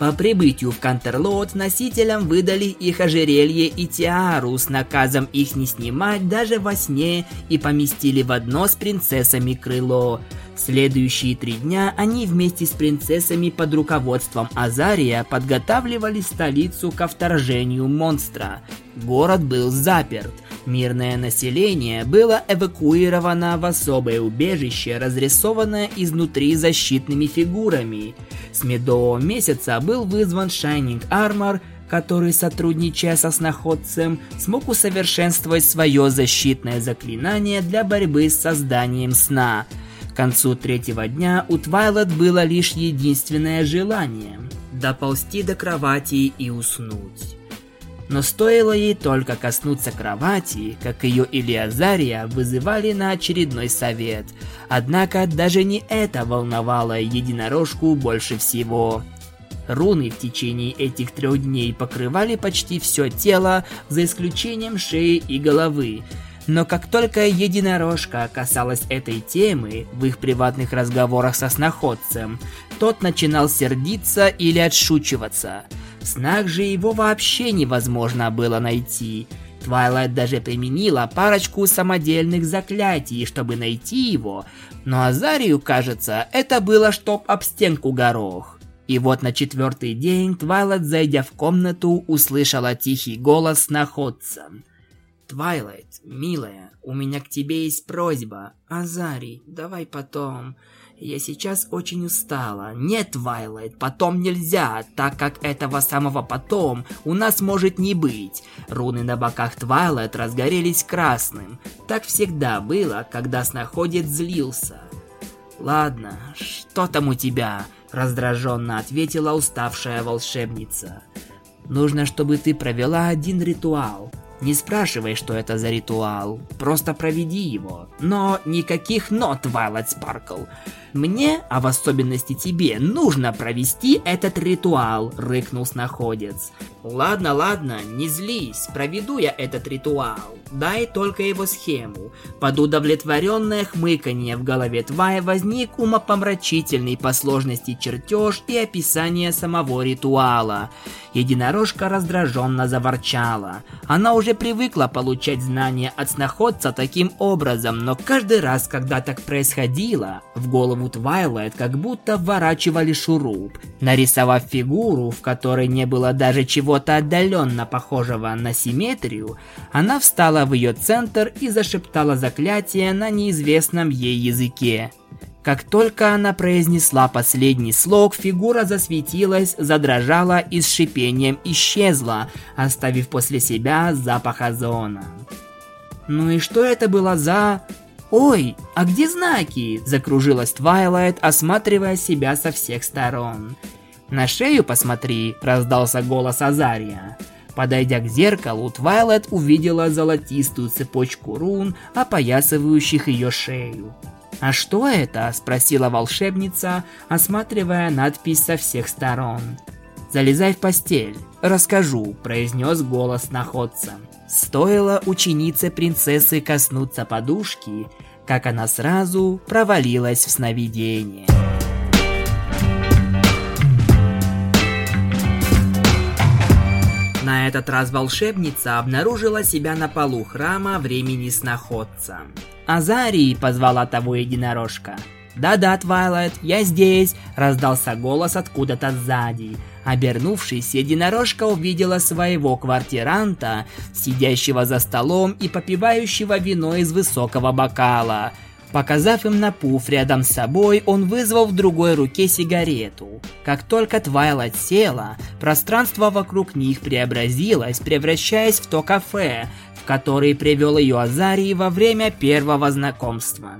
По прибытию в Кантерлот носителям выдали их ожерелье и тиару с наказом их не снимать даже во сне и поместили в одно с принцессами крыло. Следующие три дня они вместе с принцессами под руководством Азария подготавливали столицу ко вторжению монстра. Город был заперт. Мирное население было эвакуировано в особое убежище, разрисованное изнутри защитными фигурами. С медового месяца был вызван Shining Armor, который, сотрудничая со сноходцем, смог усовершенствовать свое защитное заклинание для борьбы с созданием сна. К концу третьего дня у Твайлот было лишь единственное желание – доползти до кровати и уснуть. Но стоило ей только коснуться кровати, как ее Илиазария вызывали на очередной совет. Однако даже не это волновало единорожку больше всего. Руны в течение этих трех дней покрывали почти все тело, за исключением шеи и головы. Но как только единорожка касалась этой темы в их приватных разговорах со сноходцем, тот начинал сердиться или отшучиваться. В снах же его вообще невозможно было найти. Твайлайт даже применила парочку самодельных заклятий, чтобы найти его, но Азарию, кажется, это было чтоб об стенку горох. И вот на четвертый день Твайлайт, зайдя в комнату, услышала тихий голос сноходца. «Твайлайт, милая, у меня к тебе есть просьба. Азарий, давай потом. Я сейчас очень устала. Нет, Твайлайт, потом нельзя, так как этого самого потом у нас может не быть. Руны на боках Твайлайт разгорелись красным. Так всегда было, когда сноходец злился. Ладно, что там у тебя? Раздраженно ответила уставшая волшебница. Нужно, чтобы ты провела один ритуал. Не спрашивай, что это за ритуал, просто проведи его. Но никаких нот, Вайлот Спаркл. Мне, а в особенности тебе, нужно провести этот ритуал, рыкнул снаходец. Ладно, ладно, не злись, проведу я этот ритуал. Дай только его схему. Под удовлетворенное хмыканье в голове Твая возник умопомрачительный по сложности чертеж и описание самого ритуала. Единорожка раздраженно заворчала. Она уже привыкла получать знания от сноходца таким образом, но каждый раз, когда так происходило, в голову Твайлайт как будто вворачивали шуруп. Нарисовав фигуру, в которой не было даже чего-то отдаленно похожего на симметрию, она встала в ее центр и зашептала заклятие на неизвестном ей языке. Как только она произнесла последний слог, фигура засветилась, задрожала и с шипением исчезла, оставив после себя запах озона. Ну и что это было за... «Ой, а где знаки?» – закружилась Твайлайт, осматривая себя со всех сторон. «На шею посмотри», – раздался голос Азария. Подойдя к зеркалу, Твайлайт увидела золотистую цепочку рун, опоясывающих ее шею. «А что это?» – спросила волшебница, осматривая надпись со всех сторон. «Залезай в постель, расскажу», – произнес голос находца. Стоило ученице принцессы коснуться подушки, как она сразу провалилась в сновидение. На этот раз волшебница обнаружила себя на полу храма времени сноходца. «Азарий!» – позвала того единорожка. «Да-да, Твайлайт, я здесь!» – раздался голос откуда-то сзади. Обернувшись, единорожка увидела своего квартиранта, сидящего за столом и попивающего вино из высокого бокала. Показав им на пуф рядом с собой, он вызвал в другой руке сигарету. Как только Твайлайт села, пространство вокруг них преобразилось, превращаясь в то кафе, в который привел ее Азарий во время первого знакомства.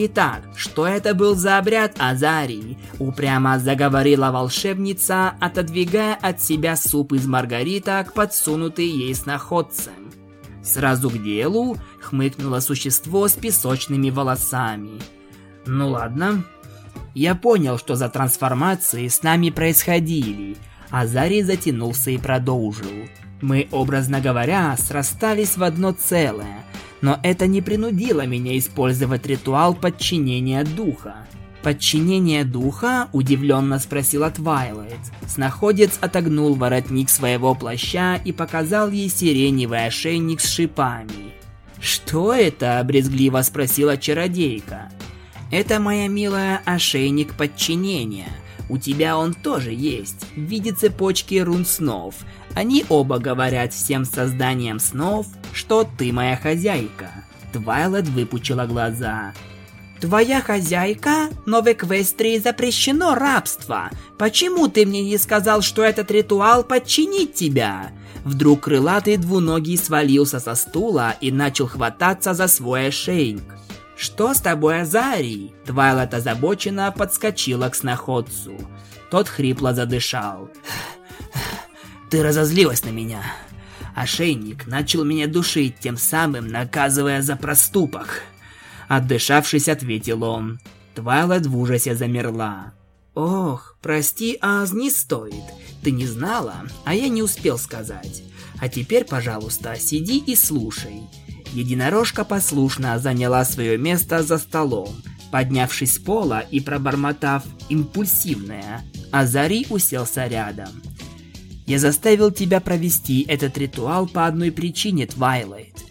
Итак, что это был за обряд Азарии? Упрямо заговорила волшебница, отодвигая от себя суп из маргариток, подсунутый ей с находцем. Сразу к делу хмыкнуло существо с песочными волосами. Ну ладно. Я понял, что за трансформации с нами происходили. Азарий затянулся и продолжил. Мы, образно говоря, срастались в одно целое – но это не принудило меня использовать ритуал подчинения духа. «Подчинение духа?» – удивленно спросила Твайлайт. Снаходец отогнул воротник своего плаща и показал ей сиреневый ошейник с шипами. «Что это?» – брезгливо спросила чародейка. «Это, моя милая, ошейник подчинения. У тебя он тоже есть, в виде цепочки рун снов. Они оба говорят всем созданиям снов, что ты моя хозяйка. Твайлет выпучила глаза. Твоя хозяйка? Но в Эквестрии запрещено рабство. Почему ты мне не сказал, что этот ритуал подчинит тебя? Вдруг крылатый двуногий свалился со стула и начал хвататься за свой ошейник. «Что с тобой, Азарий?» Твайлет озабоченно подскочила к сноходцу. Тот хрипло задышал. «Ты разозлилась на меня. Ошейник начал меня душить, тем самым наказывая за проступок. Отдышавшись, ответил он. Твайлайт в ужасе замерла. «Ох, прости, Аз, не стоит. Ты не знала, а я не успел сказать. А теперь, пожалуйста, сиди и слушай». Единорожка послушно заняла свое место за столом, поднявшись с пола и пробормотав импульсивное. Азари уселся рядом. «Я заставил тебя провести этот ритуал по одной причине, Твайлайт.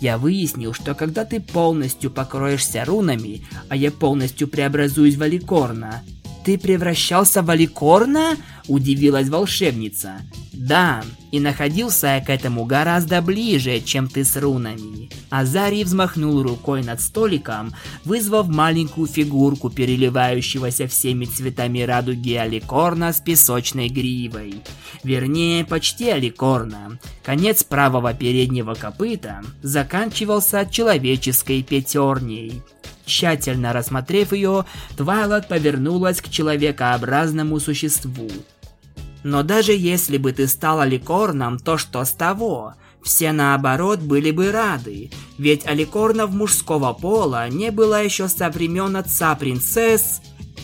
Я выяснил, что когда ты полностью покроешься рунами, а я полностью преобразуюсь в Аликорна, ты превращался в Аликорна? Удивилась волшебница. Да, и находился я к этому гораздо ближе, чем ты с рунами. Азарий взмахнул рукой над столиком, вызвав маленькую фигурку переливающегося всеми цветами радуги Аликорна с песочной гривой. Вернее, почти Аликорна. Конец правого переднего копыта заканчивался человеческой пятерней. Тщательно рассмотрев ее, Твайлот повернулась к человекообразному существу. Но даже если бы ты стала ликорном, то что с того? Все наоборот были бы рады, ведь аликорнов мужского пола не было еще со времен отца принцесс.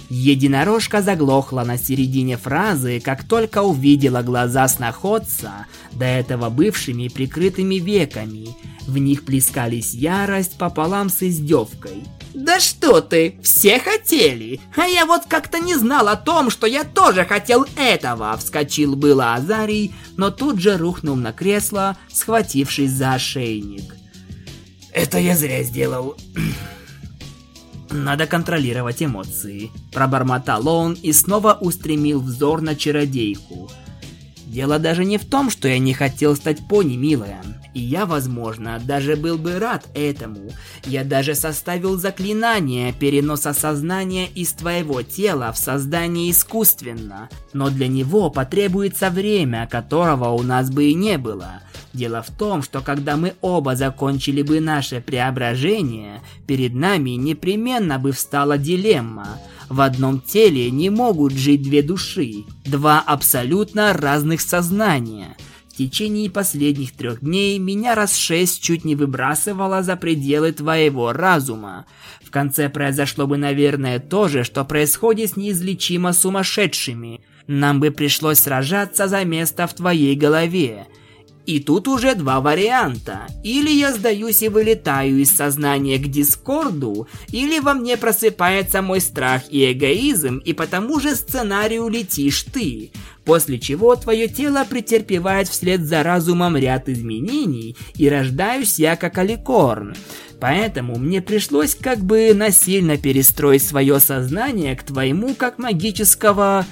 Единорожка заглохла на середине фразы, как только увидела глаза сноходца, до этого бывшими прикрытыми веками. В них плескались ярость пополам с издевкой. Да что ты, все хотели, а я вот как-то не знал о том, что я тоже хотел этого, вскочил было Азарий, но тут же рухнул на кресло, схватившись за ошейник. Это я зря сделал. (clears throat) Надо контролировать эмоции. Пробормотал он и снова устремил взор на чародейку. Дело даже не в том, что я не хотел стать пони, милая. И я, возможно, даже был бы рад этому. Я даже составил заклинание переноса сознания из твоего тела в создание искусственно. Но для него потребуется время, которого у нас бы и не было. Дело в том, что когда мы оба закончили бы наше преображение, перед нами непременно бы встала дилемма. В одном теле не могут жить две души, два абсолютно разных сознания – течение последних трех дней меня раз шесть чуть не выбрасывало за пределы твоего разума. В конце произошло бы, наверное, то же, что происходит с неизлечимо сумасшедшими. Нам бы пришлось сражаться за место в твоей голове. И тут уже два варианта. Или я сдаюсь и вылетаю из сознания к Дискорду, или во мне просыпается мой страх и эгоизм, и по тому же сценарию летишь ты. После чего твое тело претерпевает вслед за разумом ряд изменений, и рождаюсь я как Аликорн. Поэтому мне пришлось как бы насильно перестроить свое сознание к твоему как магического...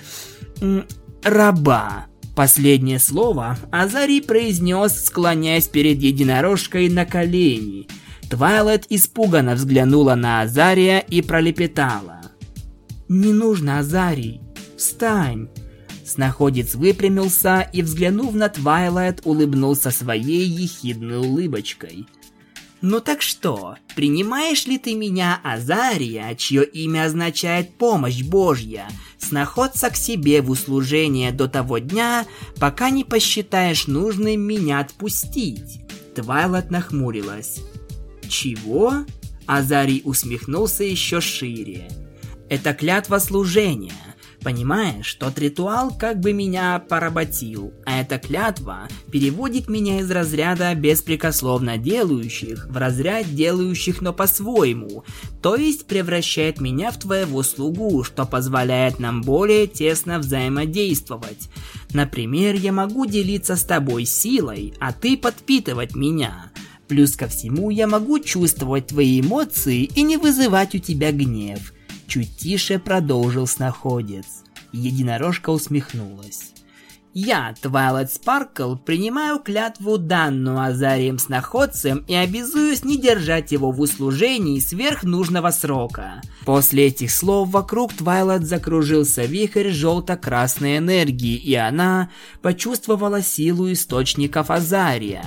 раба. Последнее слово Азари произнес, склоняясь перед единорожкой на колени. Твайлет испуганно взглянула на Азария и пролепетала. «Не нужно, Азарий! Встань!» Снаходец выпрямился и, взглянув на Твайлайт, улыбнулся своей ехидной улыбочкой – ну так что, принимаешь ли ты меня, Азария, чье имя означает «помощь Божья», снаходца к себе в услужение до того дня, пока не посчитаешь нужным меня отпустить?» Твайлот нахмурилась. «Чего?» Азарий усмехнулся еще шире. «Это клятва служения. Понимаешь, тот ритуал как бы меня поработил, а эта клятва переводит меня из разряда беспрекословно делающих в разряд делающих, но по-своему, то есть превращает меня в твоего слугу, что позволяет нам более тесно взаимодействовать. Например, я могу делиться с тобой силой, а ты подпитывать меня. Плюс ко всему, я могу чувствовать твои эмоции и не вызывать у тебя гнев. Чуть тише продолжил сноходец. Единорожка усмехнулась. Я, Твайлайт Спаркл, принимаю клятву данную Азарием Сноходцем и обязуюсь не держать его в услужении сверх нужного срока. После этих слов вокруг Твайлайт закружился вихрь желто-красной энергии, и она почувствовала силу источников Азария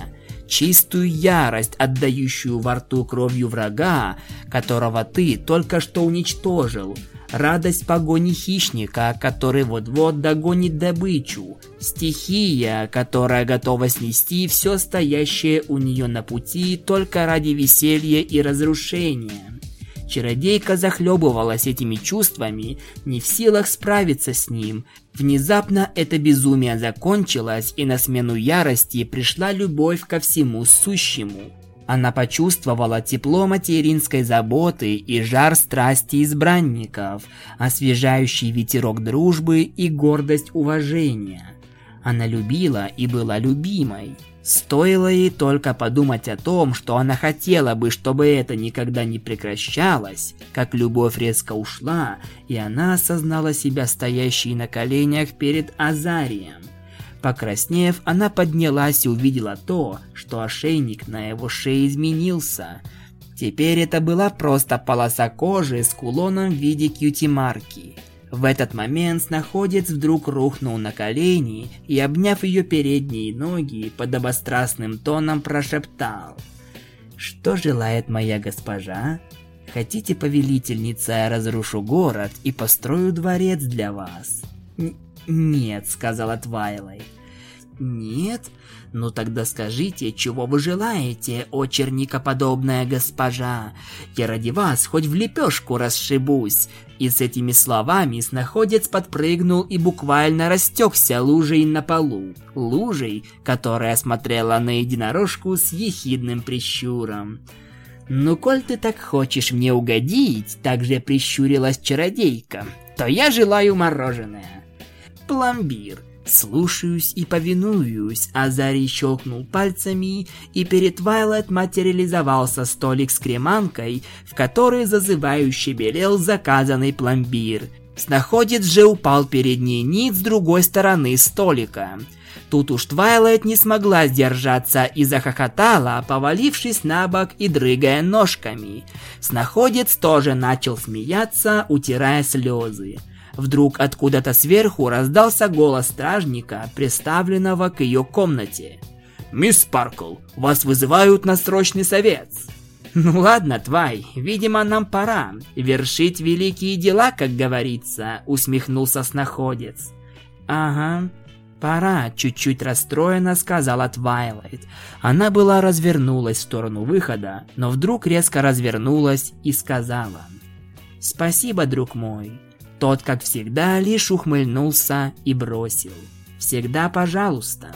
чистую ярость, отдающую во рту кровью врага, которого ты только что уничтожил. радость погони хищника, который вот-вот догонит добычу, стихия, которая готова снести все стоящее у нее на пути только ради веселья и разрушения. Чародейка захлебывалась этими чувствами, не в силах справиться с ним. Внезапно это безумие закончилось, и на смену ярости пришла любовь ко всему сущему. Она почувствовала тепло материнской заботы и жар страсти избранников, освежающий ветерок дружбы и гордость уважения. Она любила и была любимой. Стоило ей только подумать о том, что она хотела бы, чтобы это никогда не прекращалось, как любовь резко ушла, и она осознала себя стоящей на коленях перед Азарием. Покраснев, она поднялась и увидела то, что ошейник на его шее изменился. Теперь это была просто полоса кожи с кулоном в виде кьюти-марки – в этот момент снаходец вдруг рухнул на колени и, обняв ее передние ноги, под обострастным тоном прошептал. «Что желает моя госпожа? Хотите, повелительница, я разрушу город и построю дворец для вас?» Н «Нет», — сказала Твайлайт. «Нет? Ну тогда скажите, чего вы желаете, о черникоподобная госпожа? Я ради вас хоть в лепешку расшибусь!» И с этими словами снаходец подпрыгнул и буквально растекся лужей на полу. Лужей, которая смотрела на единорожку с ехидным прищуром. «Ну, коль ты так хочешь мне угодить», — также прищурилась чародейка, — «то я желаю мороженое». Пломбир — «Слушаюсь и повинуюсь», Азарий щелкнул пальцами, и перед Вайлет материализовался столик с креманкой, в которой зазывающе белел заказанный пломбир. Снаходец же упал перед ней ниц с другой стороны столика. Тут уж Твайлайт не смогла сдержаться и захохотала, повалившись на бок и дрыгая ножками. Снаходец тоже начал смеяться, утирая слезы. Вдруг откуда-то сверху раздался голос стражника, приставленного к ее комнате. «Мисс Спаркл, вас вызывают на срочный совет!» «Ну ладно, Твай, видимо, нам пора. Вершить великие дела, как говорится», — усмехнулся снаходец. «Ага, пора», — чуть-чуть расстроенно сказала Твайлайт. Она была развернулась в сторону выхода, но вдруг резко развернулась и сказала. «Спасибо, друг мой. Тот, как всегда, лишь ухмыльнулся и бросил. «Всегда пожалуйста».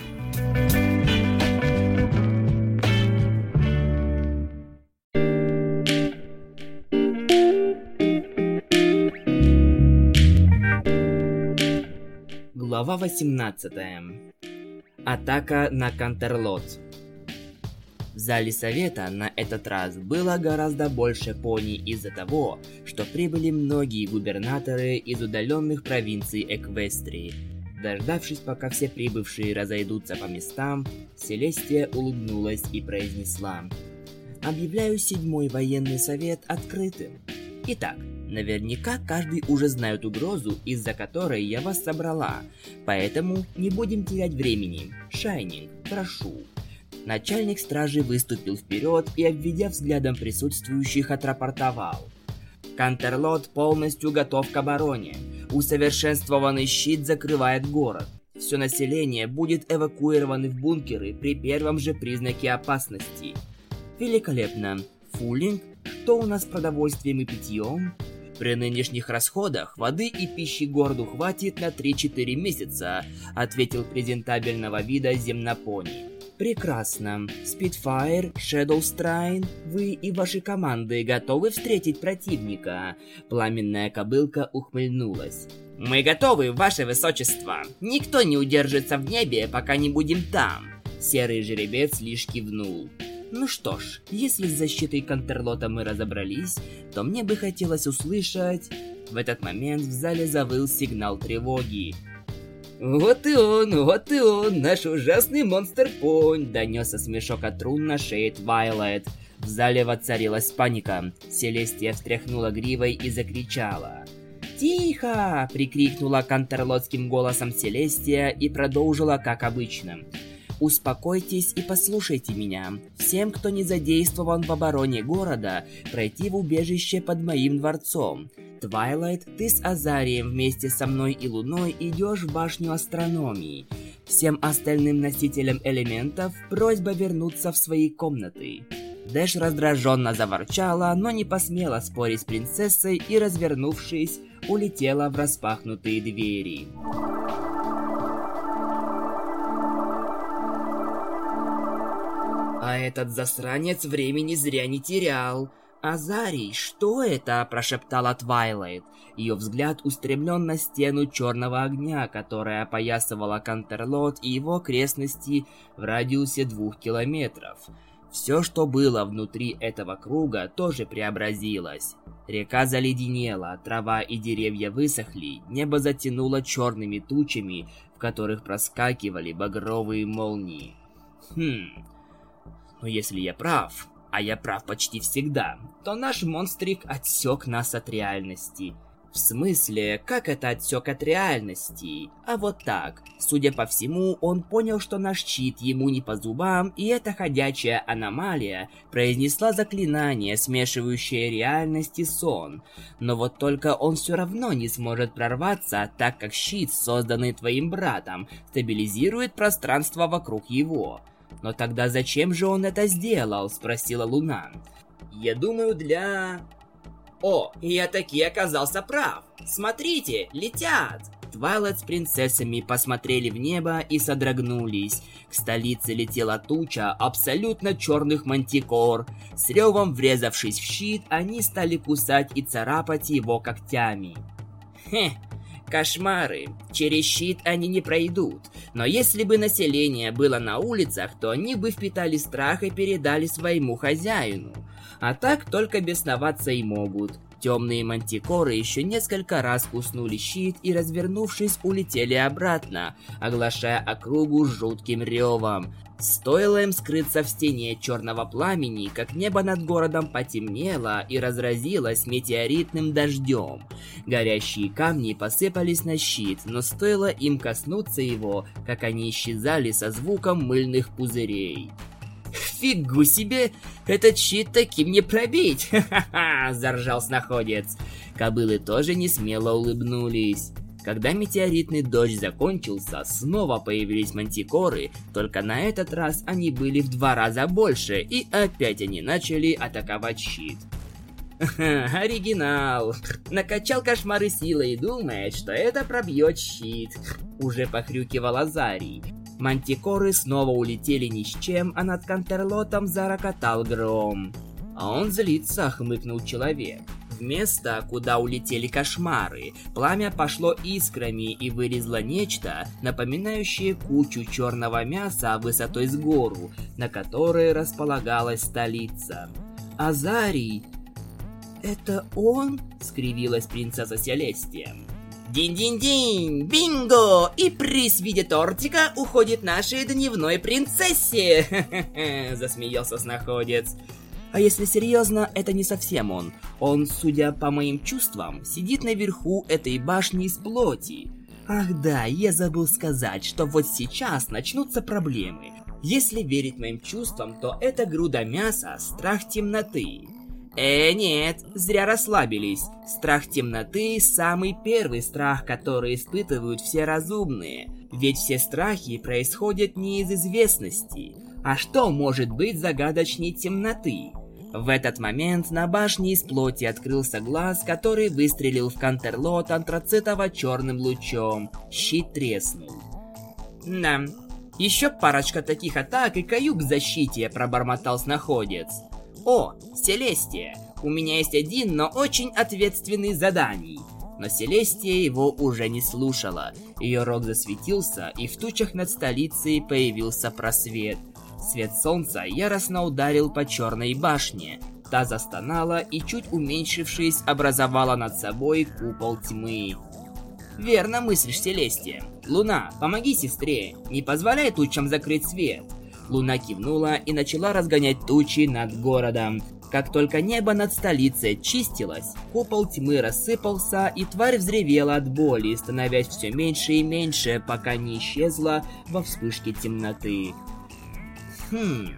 Глава 18. Атака на Кантерлот. Зале совета на этот раз было гораздо больше пони из-за того, что прибыли многие губернаторы из удаленных провинций Эквестрии. Дождавшись, пока все прибывшие разойдутся по местам, Селестия улыбнулась и произнесла «Объявляю седьмой военный совет открытым. Итак, наверняка каждый уже знает угрозу, из-за которой я вас собрала, поэтому не будем терять времени. Шайнинг, прошу, Начальник стражи выступил вперед и, обведя взглядом присутствующих, отрапортовал. Кантерлот полностью готов к обороне. Усовершенствованный щит закрывает город. Все население будет эвакуировано в бункеры при первом же признаке опасности. Великолепно. Фуллинг, что у нас с продовольствием и питьем? При нынешних расходах воды и пищи городу хватит на 3-4 месяца, ответил презентабельного вида земнопони. Прекрасно. Спитфайр, Shadowstrine, вы и ваши команды готовы встретить противника? Пламенная кобылка ухмыльнулась. Мы готовы, ваше высочество. Никто не удержится в небе, пока не будем там. Серый жеребец лишь кивнул. Ну что ж, если с защитой Контерлота мы разобрались, то мне бы хотелось услышать... В этот момент в зале завыл сигнал тревоги. «Вот и он, вот и он, наш ужасный монстр-понь!» Донесся смешок от рун на шее. В зале воцарилась паника. Селестия встряхнула гривой и закричала. «Тихо!» – прикрикнула кантерлотским голосом Селестия и продолжила как обычно. Успокойтесь и послушайте меня. Всем, кто не задействован в обороне города, пройти в убежище под моим дворцом. Твайлайт, ты с Азарием вместе со мной и Луной идешь в башню астрономии. Всем остальным носителям элементов просьба вернуться в свои комнаты. Дэш раздраженно заворчала, но не посмела спорить с принцессой и, развернувшись, улетела в распахнутые двери. А этот засранец времени зря не терял. «Азарий, что это?» – прошептала Твайлайт. Ее взгляд устремлен на стену черного огня, которая опоясывала Кантерлот и его окрестности в радиусе двух километров. Все, что было внутри этого круга, тоже преобразилось. Река заледенела, трава и деревья высохли, небо затянуло черными тучами, в которых проскакивали багровые молнии. Хм, но если я прав, а я прав почти всегда, то наш монстрик отсек нас от реальности. В смысле, как это отсек от реальности? А вот так. Судя по всему, он понял, что наш чит ему не по зубам, и эта ходячая аномалия произнесла заклинание, смешивающее реальность и сон. Но вот только он все равно не сможет прорваться, так как щит, созданный твоим братом, стабилизирует пространство вокруг его. «Но тогда зачем же он это сделал?» – спросила Луна. «Я думаю, для...» «О, я таки оказался прав! Смотрите, летят!» Твайлет с принцессами посмотрели в небо и содрогнулись. К столице летела туча абсолютно черных мантикор. С ревом врезавшись в щит, они стали кусать и царапать его когтями. Хе, Кошмары. Через щит они не пройдут. Но если бы население было на улицах, то они бы впитали страх и передали своему хозяину. А так только бесноваться и могут. Темные мантикоры еще несколько раз куснули щит и, развернувшись, улетели обратно, оглашая округу жутким ревом. Стоило им скрыться в стене черного пламени, как небо над городом потемнело и разразилось метеоритным дождем. Горящие камни посыпались на щит, но стоило им коснуться его, как они исчезали со звуком мыльных пузырей. «Фигу себе! Этот щит таким не пробить!» (laughs) Заржал снаходец. Кобылы тоже не смело улыбнулись. Когда метеоритный дождь закончился, снова появились мантикоры, только на этот раз они были в два раза больше, и опять они начали атаковать щит. (laughs) Оригинал. Накачал кошмары силой и думает, что это пробьет щит. Уже похрюкивал Азарий. Мантикоры снова улетели ни с чем, а над Кантерлотом зарокотал гром. А он злится, хмыкнул человек. В место, куда улетели кошмары, пламя пошло искрами и вырезало нечто, напоминающее кучу черного мяса высотой с гору, на которой располагалась столица. «Азарий!» «Это он?» — скривилась принцесса Селестия. Динь-динь-динь! Бинго! И приз в виде тортика уходит нашей дневной принцессе! (laughs) Засмеялся снаходец. А если серьезно, это не совсем он. Он, судя по моим чувствам, сидит наверху этой башни из плоти. Ах да, я забыл сказать, что вот сейчас начнутся проблемы. Если верить моим чувствам, то это груда мяса – страх темноты. Э, нет, зря расслабились. Страх темноты – самый первый страх, который испытывают все разумные. Ведь все страхи происходят не из известности. А что может быть загадочней темноты? В этот момент на башне из плоти открылся глаз, который выстрелил в Кантерлот антрацитово-черным лучом. Щит треснул. «Да, еще парочка таких атак и каюк в защите», – пробормотал снаходец. «О, Селестия, у меня есть один, но очень ответственный заданий». Но Селестия его уже не слушала. Ее рог засветился, и в тучах над столицей появился просвет – Свет солнца яростно ударил по черной башне. Та застонала и, чуть уменьшившись, образовала над собой купол тьмы. «Верно мыслишь, Селестия. Луна, помоги сестре, не позволяй тучам закрыть свет». Луна кивнула и начала разгонять тучи над городом. Как только небо над столицей чистилось, купол тьмы рассыпался, и тварь взревела от боли, становясь все меньше и меньше, пока не исчезла во вспышке темноты. Хм,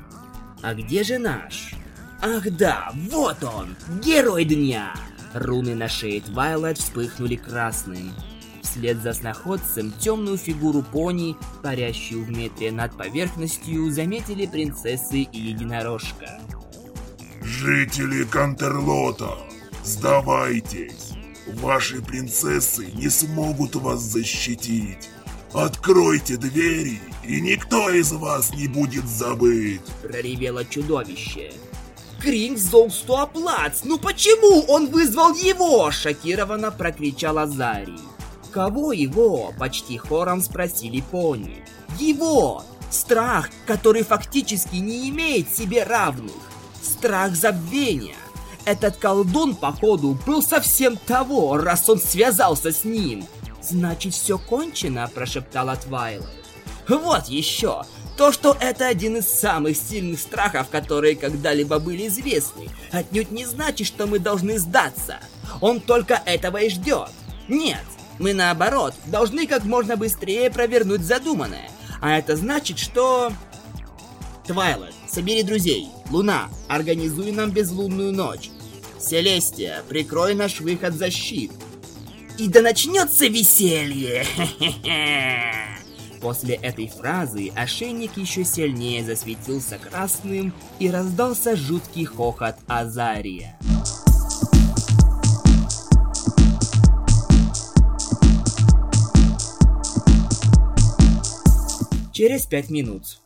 а где же наш? Ах да, вот он, герой дня! Руны на шее Твайлайт вспыхнули красным. Вслед за сноходцем темную фигуру пони, парящую в метре над поверхностью, заметили принцессы и единорожка. Жители Кантерлота, сдавайтесь! Ваши принцессы не смогут вас защитить. Откройте двери, и никто из вас не будет забыт!» Проревело чудовище. Кринг зол Стуаплац! Ну почему он вызвал его? Шокированно прокричал Азарий. Кого его? Почти хором спросили пони. Его! Страх, который фактически не имеет себе равных. Страх забвения. Этот колдун, походу, был совсем того, раз он связался с ним. Значит, все кончено, прошептала Твайлайт. Вот еще! То, что это один из самых сильных страхов, которые когда-либо были известны, отнюдь не значит, что мы должны сдаться. Он только этого и ждет. Нет, мы наоборот, должны как можно быстрее провернуть задуманное. А это значит, что... Твайлайт, собери друзей. Луна, организуй нам безлунную ночь. Селестия, прикрой наш выход защит. И да начнется веселье! (laughs) После этой фразы ошейник еще сильнее засветился красным и раздался жуткий хохот Азария. Через пять минут.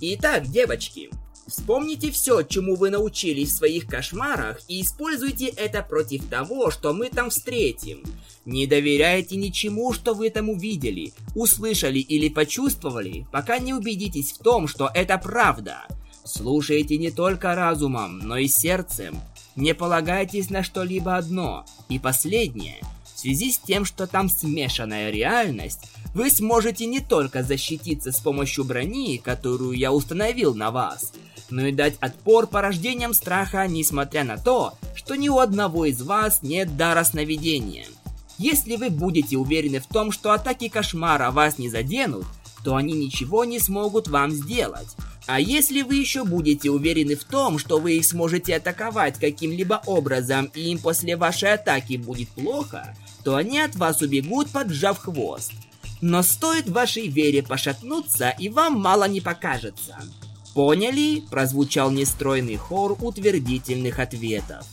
Итак, девочки, вспомните все, чему вы научились в своих кошмарах, и используйте это против того, что мы там встретим. Не доверяйте ничему, что вы там увидели, услышали или почувствовали, пока не убедитесь в том, что это правда. Слушайте не только разумом, но и сердцем. Не полагайтесь на что-либо одно. И последнее. В связи с тем, что там смешанная реальность, вы сможете не только защититься с помощью брони, которую я установил на вас, но и дать отпор порождениям страха, несмотря на то, что ни у одного из вас нет дара сновидения. Если вы будете уверены в том, что атаки кошмара вас не заденут, то они ничего не смогут вам сделать. А если вы еще будете уверены в том, что вы их сможете атаковать каким-либо образом и им после вашей атаки будет плохо, то они от вас убегут, поджав хвост. Но стоит вашей вере пошатнуться, и вам мало не покажется. Поняли? Прозвучал нестройный хор утвердительных ответов.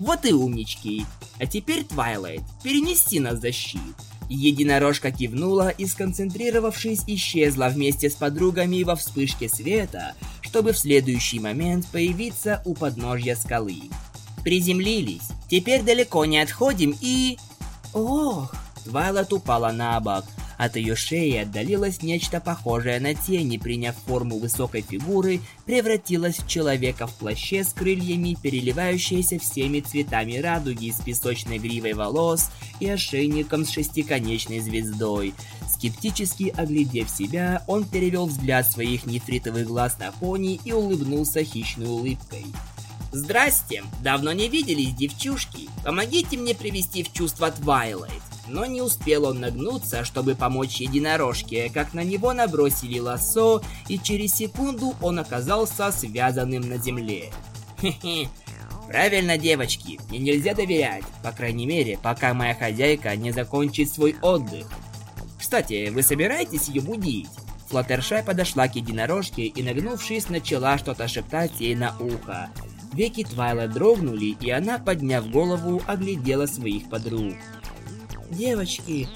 Вот и умнички. А теперь, Твайлайт, перенести нас за щит. Единорожка кивнула и, сконцентрировавшись, исчезла вместе с подругами во вспышке света, чтобы в следующий момент появиться у подножья скалы. Приземлились. Теперь далеко не отходим и... Ох! Твайлайт упала на бок, от ее шеи отдалилось нечто похожее на тени, приняв форму высокой фигуры, превратилась в человека в плаще с крыльями, переливающиеся всеми цветами радуги с песочной гривой волос и ошейником с шестиконечной звездой. Скептически оглядев себя, он перевел взгляд своих нефритовых глаз на пони и улыбнулся хищной улыбкой. «Здрасте! Давно не виделись, девчушки! Помогите мне привести в чувство Твайлайт!» Но не успел он нагнуться, чтобы помочь единорожке, как на него набросили лассо, и через секунду он оказался связанным на земле. Хе-хе. Правильно, девочки, мне нельзя доверять, по крайней мере, пока моя хозяйка не закончит свой отдых. Кстати, вы собираетесь ее будить? Флаттершай подошла к единорожке и, нагнувшись, начала что-то шептать ей на ухо. Веки Твайла дрогнули, и она, подняв голову, оглядела своих подруг. Девочки,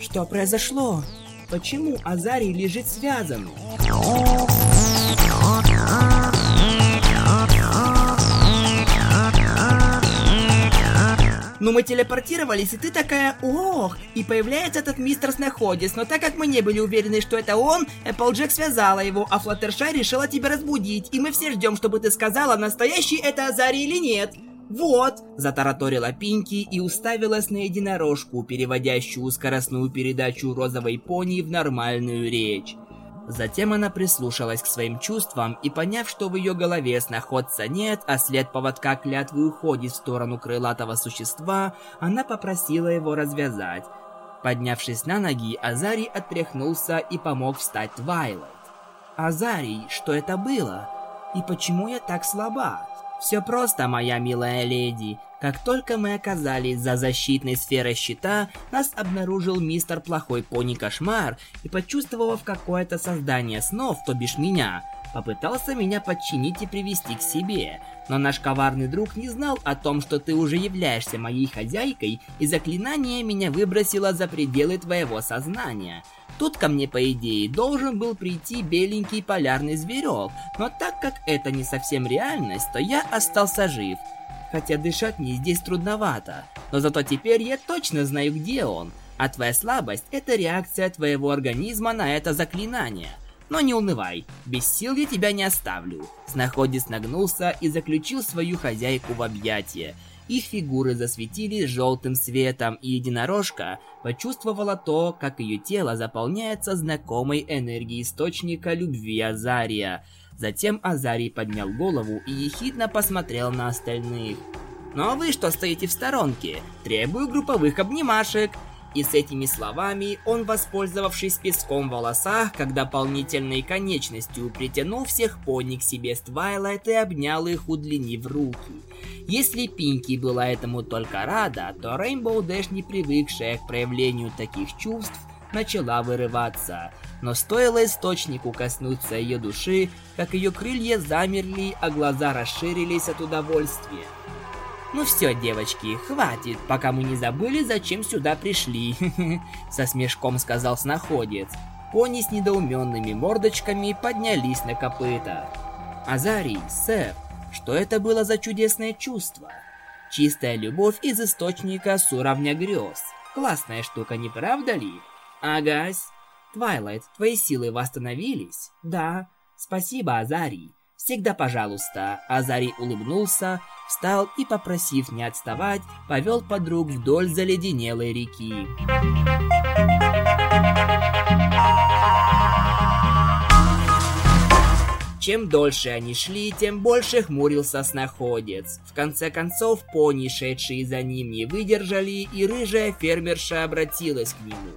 что произошло? Почему Азарий лежит связан? Ну мы телепортировались, и ты такая, ох, и появляется этот мистер Снаходис, но так как мы не были уверены, что это он, Эпплджек связала его, а Флаттершай решила тебя разбудить, и мы все ждем, чтобы ты сказала, настоящий это Азарий или нет. «Вот!» – затараторила Пинки и уставилась на единорожку, переводящую скоростную передачу розовой пони в нормальную речь. Затем она прислушалась к своим чувствам и, поняв, что в ее голове снаходца нет, а след поводка клятвы уходит в сторону крылатого существа, она попросила его развязать. Поднявшись на ноги, Азари отряхнулся и помог встать Твайлайт. Азарий, что это было? И почему я так слаба? Все просто, моя милая леди. Как только мы оказались за защитной сферой щита, нас обнаружил мистер Плохой Пони Кошмар и, почувствовав какое-то создание снов, то бишь меня, попытался меня подчинить и привести к себе. Но наш коварный друг не знал о том, что ты уже являешься моей хозяйкой, и заклинание меня выбросило за пределы твоего сознания. Тут ко мне, по идее, должен был прийти беленький полярный зверек, но так как это не совсем реальность, то я остался жив. Хотя дышать мне здесь трудновато, но зато теперь я точно знаю, где он. А твоя слабость – это реакция твоего организма на это заклинание. Но не унывай, без сил я тебя не оставлю. Снаходец нагнулся и заключил свою хозяйку в объятия. Их фигуры засветились желтым светом, и единорожка почувствовала то, как ее тело заполняется знакомой энергией источника любви Азария. Затем Азарий поднял голову и ехидно посмотрел на остальных. «Ну а вы что стоите в сторонке? Требую групповых обнимашек!» И с этими словами он, воспользовавшись песком в волосах, как дополнительной конечностью, притянул всех пони к себе с Твайлайт и обнял их, удлинив руки. Если Пинки была этому только рада, то Рейнбоу Дэш, не привыкшая к проявлению таких чувств, начала вырываться. Но стоило источнику коснуться ее души, как ее крылья замерли, а глаза расширились от удовольствия. «Ну все, девочки, хватит, пока мы не забыли, зачем сюда пришли», (laughs) со смешком сказал снаходец. Пони с недоуменными мордочками поднялись на копыта. «Азарий, сэр, что это было за чудесное чувство? Чистая любовь из источника с уровня грез. Классная штука, не правда ли? Агась. Твайлайт, твои силы восстановились? Да. Спасибо, Азарий. Всегда пожалуйста. Азарий улыбнулся, встал и, попросив не отставать, повел подруг вдоль заледенелой реки. Чем дольше они шли, тем больше хмурился снаходец. В конце концов, пони, шедшие за ним, не выдержали, и рыжая фермерша обратилась к нему.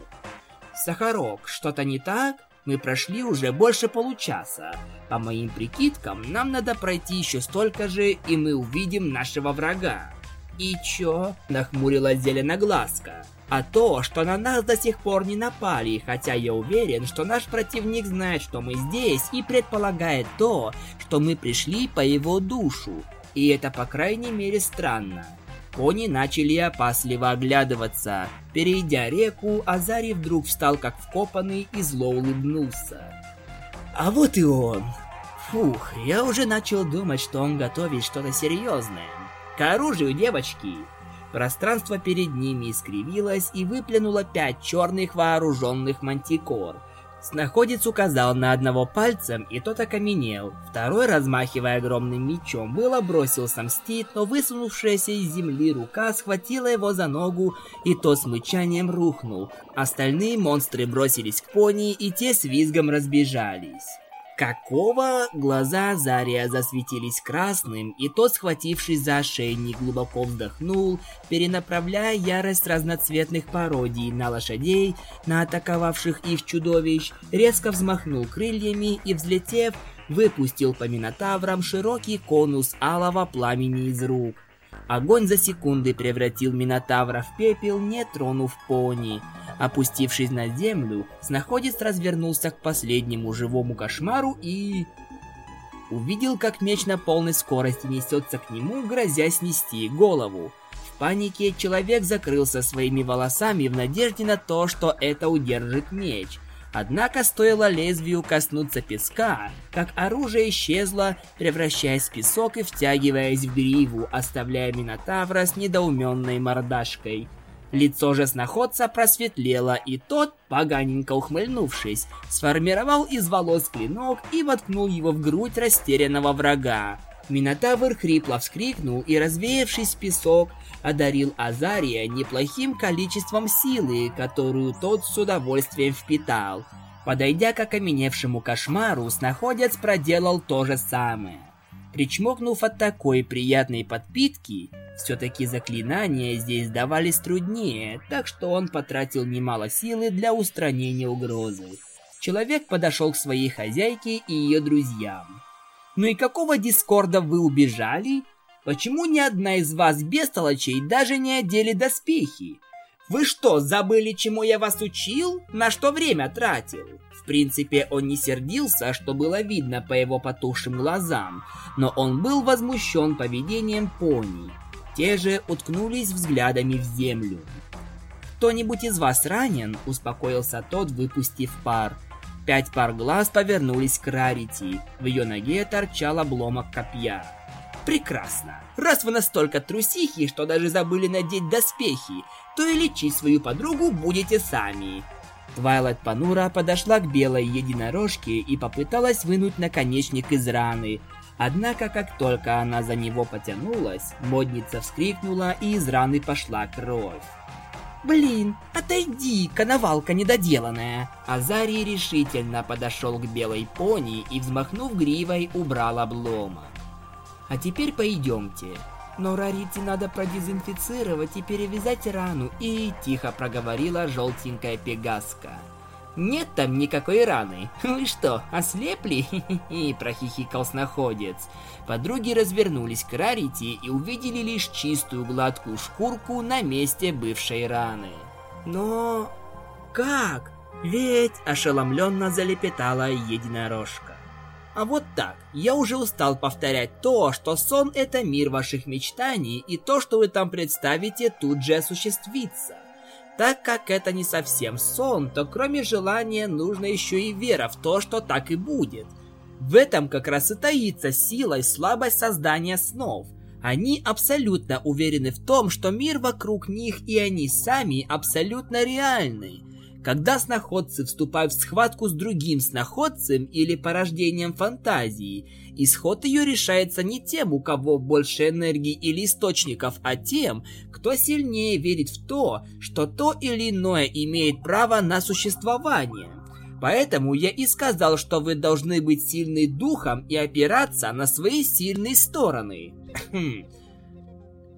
«Сахарок, что-то не так? Мы прошли уже больше получаса. По моим прикидкам, нам надо пройти еще столько же, и мы увидим нашего врага». «И чё?» – нахмурилась зеленоглазка а то, что на нас до сих пор не напали, хотя я уверен, что наш противник знает, что мы здесь, и предполагает то, что мы пришли по его душу. И это по крайней мере странно. Кони начали опасливо оглядываться. Перейдя реку, Азари вдруг встал как вкопанный и зло улыбнулся. А вот и он. Фух, я уже начал думать, что он готовит что-то серьезное. К оружию, девочки! Пространство перед ними искривилось и выплюнуло пять черных вооруженных мантикор. Снаходец указал на одного пальцем, и тот окаменел. Второй, размахивая огромным мечом, было бросился мстить, но высунувшаяся из земли рука схватила его за ногу, и тот с мычанием рухнул. Остальные монстры бросились к пони, и те с визгом разбежались. Какого? Глаза Зария засветились красным, и тот, схватившись за ошейник, глубоко вздохнул, перенаправляя ярость разноцветных пародий на лошадей, на атаковавших их чудовищ, резко взмахнул крыльями и, взлетев, выпустил по Минотаврам широкий конус алого пламени из рук. Огонь за секунды превратил Минотавра в пепел, не тронув пони. Опустившись на землю, снаходец развернулся к последнему живому кошмару и... Увидел, как меч на полной скорости несется к нему, грозя снести голову. В панике человек закрылся своими волосами в надежде на то, что это удержит меч. Однако стоило лезвию коснуться песка, как оружие исчезло, превращаясь в песок и втягиваясь в гриву, оставляя Минотавра с недоуменной мордашкой. Лицо же сноходца просветлело, и тот, поганенько ухмыльнувшись, сформировал из волос клинок и воткнул его в грудь растерянного врага. Минотавр хрипло вскрикнул и, развеявшись в песок, одарил Азария неплохим количеством силы, которую тот с удовольствием впитал. Подойдя к окаменевшему кошмару, снаходец проделал то же самое. Причмокнув от такой приятной подпитки, все-таки заклинания здесь давались труднее, так что он потратил немало силы для устранения угрозы. человек подошел к своей хозяйке и ее друзьям. «Ну и какого дискорда вы убежали? Почему ни одна из вас, бестолочей, даже не одели доспехи? Вы что, забыли, чему я вас учил? На что время тратил?» В принципе, он не сердился, что было видно по его потухшим глазам, но он был возмущен поведением пони. Те же уткнулись взглядами в землю. «Кто-нибудь из вас ранен?» – успокоился тот, выпустив пар. Пять пар глаз повернулись к Рарити. В ее ноге торчал обломок копья. Прекрасно. Раз вы настолько трусихи, что даже забыли надеть доспехи, то и лечить свою подругу будете сами. Твайлайт Панура подошла к белой единорожке и попыталась вынуть наконечник из раны. Однако, как только она за него потянулась, модница вскрикнула и из раны пошла кровь. «Блин, отойди, коновалка недоделанная!» Азарий решительно подошел к белой пони и, взмахнув гривой, убрал облома. «А теперь пойдемте. Но Рарите надо продезинфицировать и перевязать рану, и тихо проговорила желтенькая пегаска. Нет там никакой раны. Вы что, ослепли? Хи-хи-хи, прохихикал снаходец. Подруги развернулись к Рарити и увидели лишь чистую гладкую шкурку на месте бывшей раны. Но... как? Ведь ошеломленно залепетала единорожка. А вот так, я уже устал повторять то, что сон это мир ваших мечтаний, и то, что вы там представите, тут же осуществится. Так как это не совсем сон, то кроме желания нужно еще и вера в то, что так и будет. В этом как раз и таится сила и слабость создания снов. Они абсолютно уверены в том, что мир вокруг них и они сами абсолютно реальны. Когда сноходцы вступают в схватку с другим сноходцем или порождением фантазии, исход ее решается не тем, у кого больше энергии или источников, а тем, кто сильнее верит в то, что то или иное имеет право на существование. Поэтому я и сказал, что вы должны быть сильны духом и опираться на свои сильные стороны. Хм.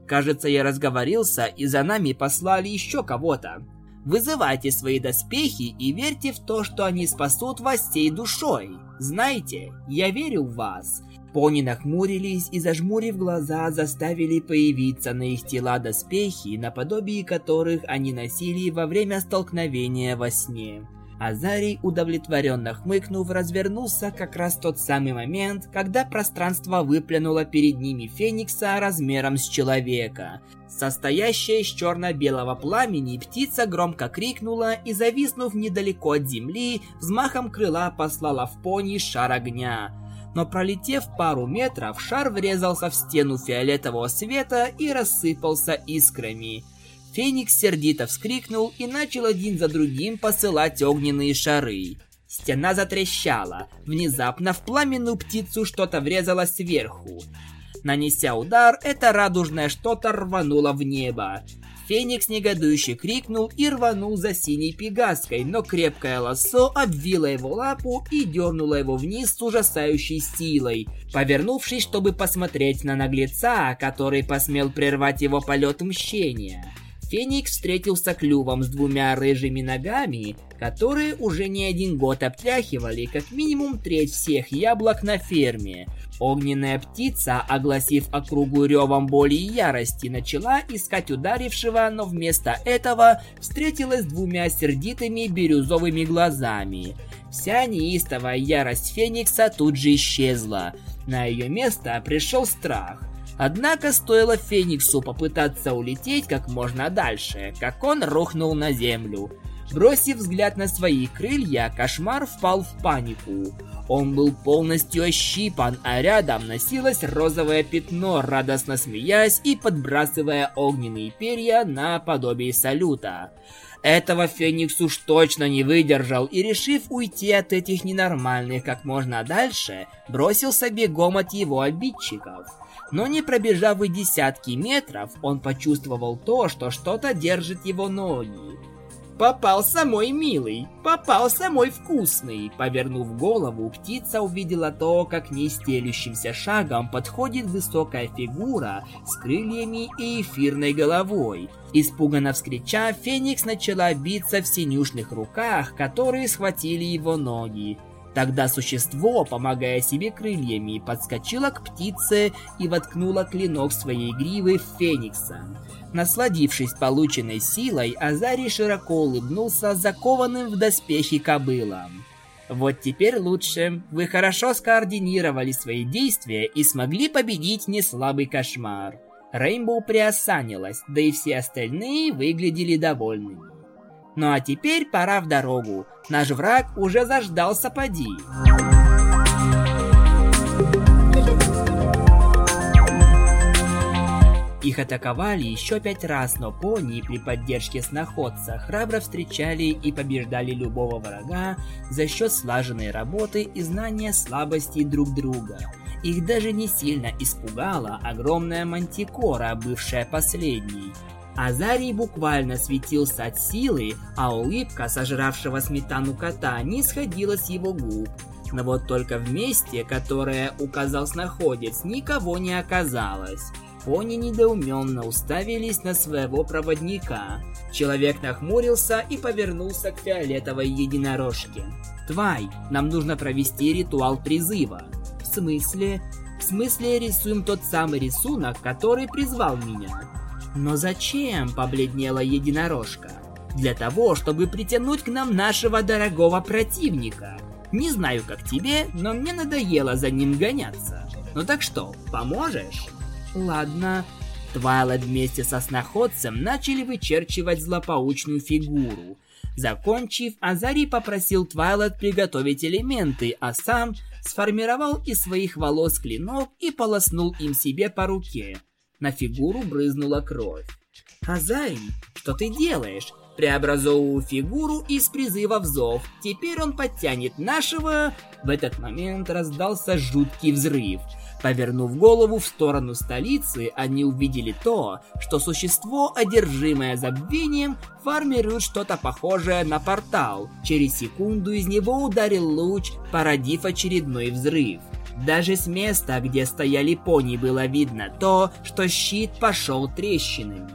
Кажется, я разговорился, и за нами послали еще кого-то. Вызывайте свои доспехи и верьте в то, что они спасут вас всей душой. Знаете, я верю в вас. Пони нахмурились и, зажмурив глаза, заставили появиться на их тела доспехи, наподобие которых они носили во время столкновения во сне. Азарий, удовлетворенно хмыкнув, развернулся как раз тот самый момент, когда пространство выплюнуло перед ними Феникса размером с человека. Состоящая из черно-белого пламени, птица громко крикнула и, зависнув недалеко от земли, взмахом крыла послала в пони шар огня но пролетев пару метров, шар врезался в стену фиолетового света и рассыпался искрами. Феникс сердито вскрикнул и начал один за другим посылать огненные шары. Стена затрещала. Внезапно в пламенную птицу что-то врезалось сверху. Нанеся удар, это радужное что-то рвануло в небо. Феникс негодующе крикнул и рванул за синей пегаской, но крепкое лассо обвило его лапу и дернуло его вниз с ужасающей силой. Повернувшись, чтобы посмотреть на наглеца, который посмел прервать его полет мщения. Феникс встретился клювом с двумя рыжими ногами, которые уже не один год обтряхивали как минимум треть всех яблок на ферме. Огненная птица, огласив округу ревом боли и ярости, начала искать ударившего, но вместо этого встретилась с двумя сердитыми бирюзовыми глазами. Вся неистовая ярость Феникса тут же исчезла. На ее место пришел страх. Однако стоило Фениксу попытаться улететь как можно дальше, как он рухнул на землю. Бросив взгляд на свои крылья, кошмар впал в панику. Он был полностью ощипан, а рядом носилось розовое пятно, радостно смеясь и подбрасывая огненные перья на подобие салюта. Этого Феникс уж точно не выдержал и, решив уйти от этих ненормальных как можно дальше, бросился бегом от его обидчиков но не пробежав и десятки метров, он почувствовал то, что что-то держит его ноги. Попался мой милый, попался мой вкусный. Повернув голову, птица увидела то, как нестелющимся шагом подходит высокая фигура с крыльями и эфирной головой. Испуганно вскричав, Феникс начала биться в синюшных руках, которые схватили его ноги. Тогда существо, помогая себе крыльями, подскочило к птице и воткнуло клинок своей гривы в Феникса. Насладившись полученной силой, Азарий широко улыбнулся закованным в доспехи кобылам. Вот теперь лучше. Вы хорошо скоординировали свои действия и смогли победить неслабый кошмар. Рейнбоу приосанилась, да и все остальные выглядели довольными. Ну а теперь пора в дорогу. Наш враг уже заждался поди. Их атаковали еще пять раз, но пони при поддержке сноходца храбро встречали и побеждали любого врага за счет слаженной работы и знания слабостей друг друга. Их даже не сильно испугала огромная мантикора, бывшая последней. Азарий буквально светился от силы, а улыбка сожравшего сметану кота не сходила с его губ. Но вот только в месте, которое указал снаходец, никого не оказалось. Пони недоуменно уставились на своего проводника. Человек нахмурился и повернулся к фиолетовой единорожке. «Твай, нам нужно провести ритуал призыва». «В смысле?» «В смысле рисуем тот самый рисунок, который призвал меня». «Но зачем?» – побледнела единорожка. «Для того, чтобы притянуть к нам нашего дорогого противника. Не знаю, как тебе, но мне надоело за ним гоняться. Ну так что, поможешь?» Ладно. Твайлайт вместе со сноходцем начали вычерчивать злополучную фигуру. Закончив, Азарий попросил Твайлайт приготовить элементы, а сам сформировал из своих волос клинок и полоснул им себе по руке. На фигуру брызнула кровь. «Азарий, что ты делаешь?» Преобразовываю фигуру из призыва в зов. Теперь он подтянет нашего... В этот момент раздался жуткий взрыв. Повернув голову в сторону столицы, они увидели то, что существо, одержимое забвением, формирует что-то похожее на портал. Через секунду из него ударил луч, породив очередной взрыв. Даже с места, где стояли пони, было видно то, что щит пошел трещинами.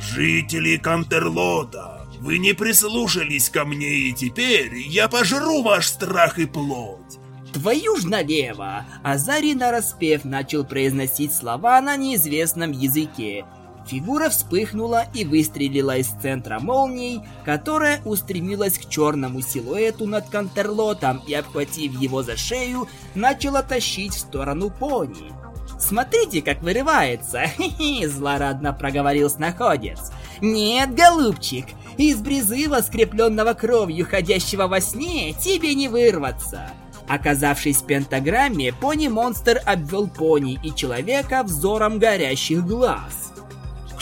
«Жители Кантерлота, вы не прислушались ко мне, и теперь я пожру ваш страх и плоть. Твою ж налево! Азари нараспев начал произносить слова на неизвестном языке. Фигура вспыхнула и выстрелила из центра молнией, которая устремилась к черному силуэту над Кантерлотом и, обхватив его за шею, начала тащить в сторону пони. «Смотрите, как вырывается!» Злорадно проговорил снаходец. «Нет, голубчик, из призыва, скрепленного кровью ходящего во сне, тебе не вырваться!» Оказавшись в пентаграмме, пони-монстр обвел пони и человека взором горящих глаз.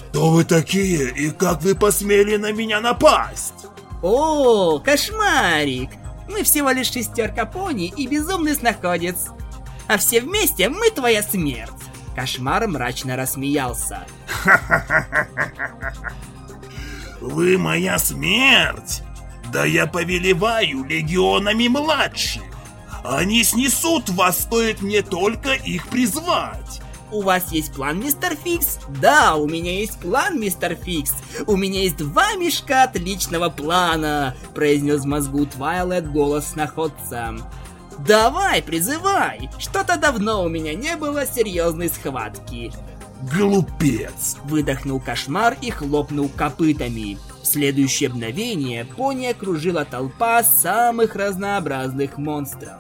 «Кто вы такие и как вы посмели на меня напасть?» «О, кошмарик! Мы всего лишь шестерка пони и безумный снаходец. А все вместе мы твоя смерть!» Кошмар мрачно рассмеялся. (laughs) «Вы моя смерть? Да я повелеваю легионами младших! Они снесут вас, стоит мне только их призвать. У вас есть план, мистер Фикс? Да, у меня есть план, мистер Фикс. У меня есть два мешка отличного плана, произнес в мозгу Твайлет голос находца. Давай, призывай! Что-то давно у меня не было серьезной схватки. Глупец! Выдохнул кошмар и хлопнул копытами. В следующее мгновение пони окружила толпа самых разнообразных монстров.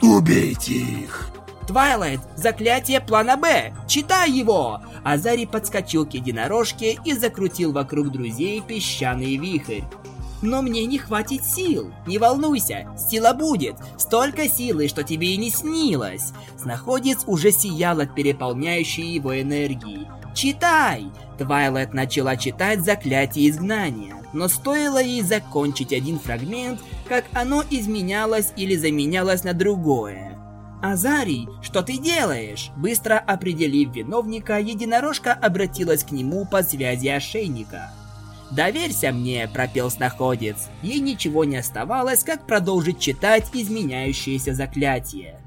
Убейте их! Твайлайт, заклятие плана Б! Читай его! Азари подскочил к единорожке и закрутил вокруг друзей песчаный вихрь. Но мне не хватит сил. Не волнуйся, сила будет. Столько силы, что тебе и не снилось. Снаходец уже сиял от переполняющей его энергии. Читай! Твайлайт начала читать заклятие изгнания но стоило ей закончить один фрагмент, как оно изменялось или заменялось на другое. «Азарий, что ты делаешь?» Быстро определив виновника, единорожка обратилась к нему по связи ошейника. «Доверься мне», — пропел снаходец. Ей ничего не оставалось, как продолжить читать изменяющееся заклятие.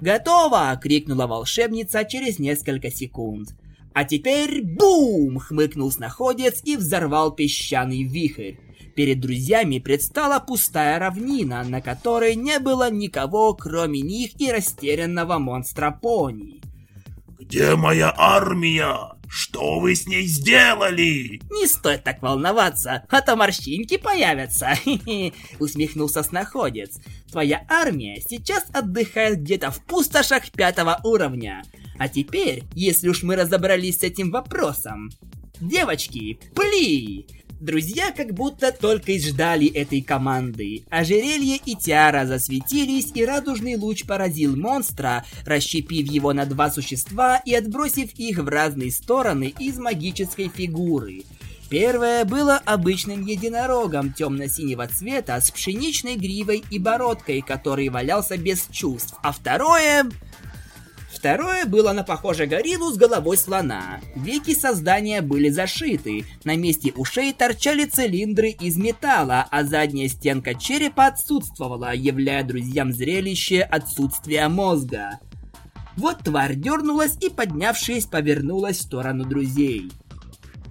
«Готово!» — крикнула волшебница через несколько секунд. «А теперь бум!» — хмыкнул снаходец и взорвал песчаный вихрь. Перед друзьями предстала пустая равнина, на которой не было никого, кроме них и растерянного монстра пони. «Где моя армия? Что вы с ней сделали?» «Не стоит так волноваться, а то морщинки появятся!» (laughs) Усмехнулся снаходец. «Твоя армия сейчас отдыхает где-то в пустошах пятого уровня. А теперь, если уж мы разобрались с этим вопросом, Девочки, пли! Друзья как будто только и ждали этой команды. Ожерелье и тиара засветились, и радужный луч поразил монстра, расщепив его на два существа и отбросив их в разные стороны из магической фигуры. Первое было обычным единорогом темно-синего цвета с пшеничной гривой и бородкой, который валялся без чувств, а второе Второе было на похоже гориллу с головой слона. Веки создания были зашиты, на месте ушей торчали цилиндры из металла, а задняя стенка черепа отсутствовала, являя друзьям зрелище отсутствия мозга. Вот тварь дернулась и, поднявшись, повернулась в сторону друзей.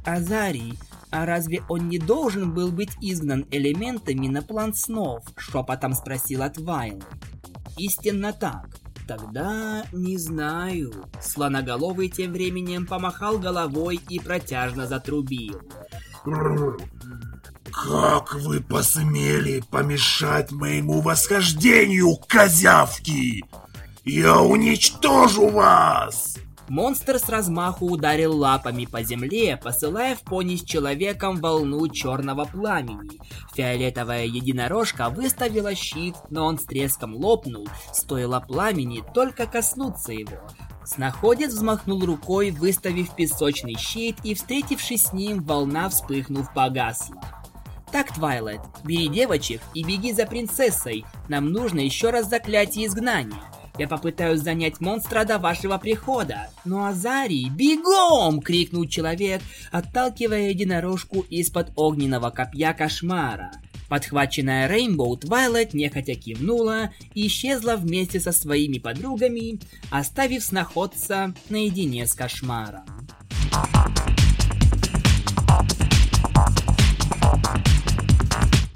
«Азарий, а разве он не должен был быть изгнан элементами на план снов?» — шепотом спросила Твайл. «Истинно так. Тогда не знаю. Слоноголовый тем временем помахал головой и протяжно затрубил. Как вы посмели помешать моему восхождению, козявки? Я уничтожу вас! Монстр с размаху ударил лапами по земле, посылая в пони с человеком волну черного пламени. Фиолетовая единорожка выставила щит, но он с треском лопнул, стоило пламени только коснуться его. Снаходец взмахнул рукой, выставив песочный щит, и, встретившись с ним, волна, вспыхнув, погасла. Так, Твайлайт, бери девочек и беги за принцессой. Нам нужно еще раз заклятие изгнания. Я попытаюсь занять монстра до вашего прихода. Ну а Зари, бегом! крикнул человек, отталкивая единорожку из-под огненного копья кошмара. Подхваченная Рейнбоу, Твайлайт нехотя кивнула и исчезла вместе со своими подругами, оставив снаходца наедине с кошмаром.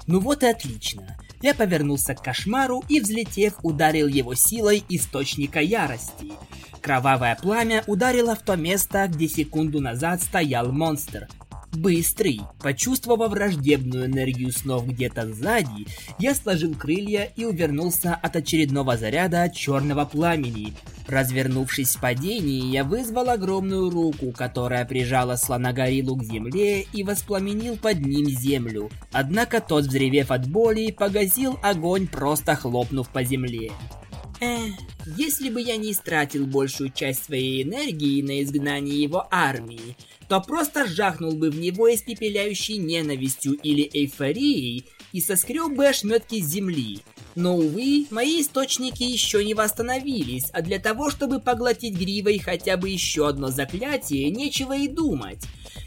Ну вот и отлично. Я повернулся к кошмару и, взлетев, ударил его силой источника ярости. Кровавое пламя ударило в то место, где секунду назад стоял монстр. Быстрый, почувствовав враждебную энергию снов где-то сзади, я сложил крылья и увернулся от очередного заряда черного пламени. Развернувшись в падении, я вызвал огромную руку, которая прижала слоногориллу к земле и воспламенил под ним землю. Однако тот, взревев от боли, погасил огонь, просто хлопнув по земле. Эх, если бы я не истратил большую часть своей энергии на изгнание его армии, то просто жахнул бы в него испепеляющей ненавистью или эйфорией и соскреб бы ошметки земли. Но, увы, мои источники еще не восстановились, а для того, чтобы поглотить гривой хотя бы еще одно заклятие, нечего и думать.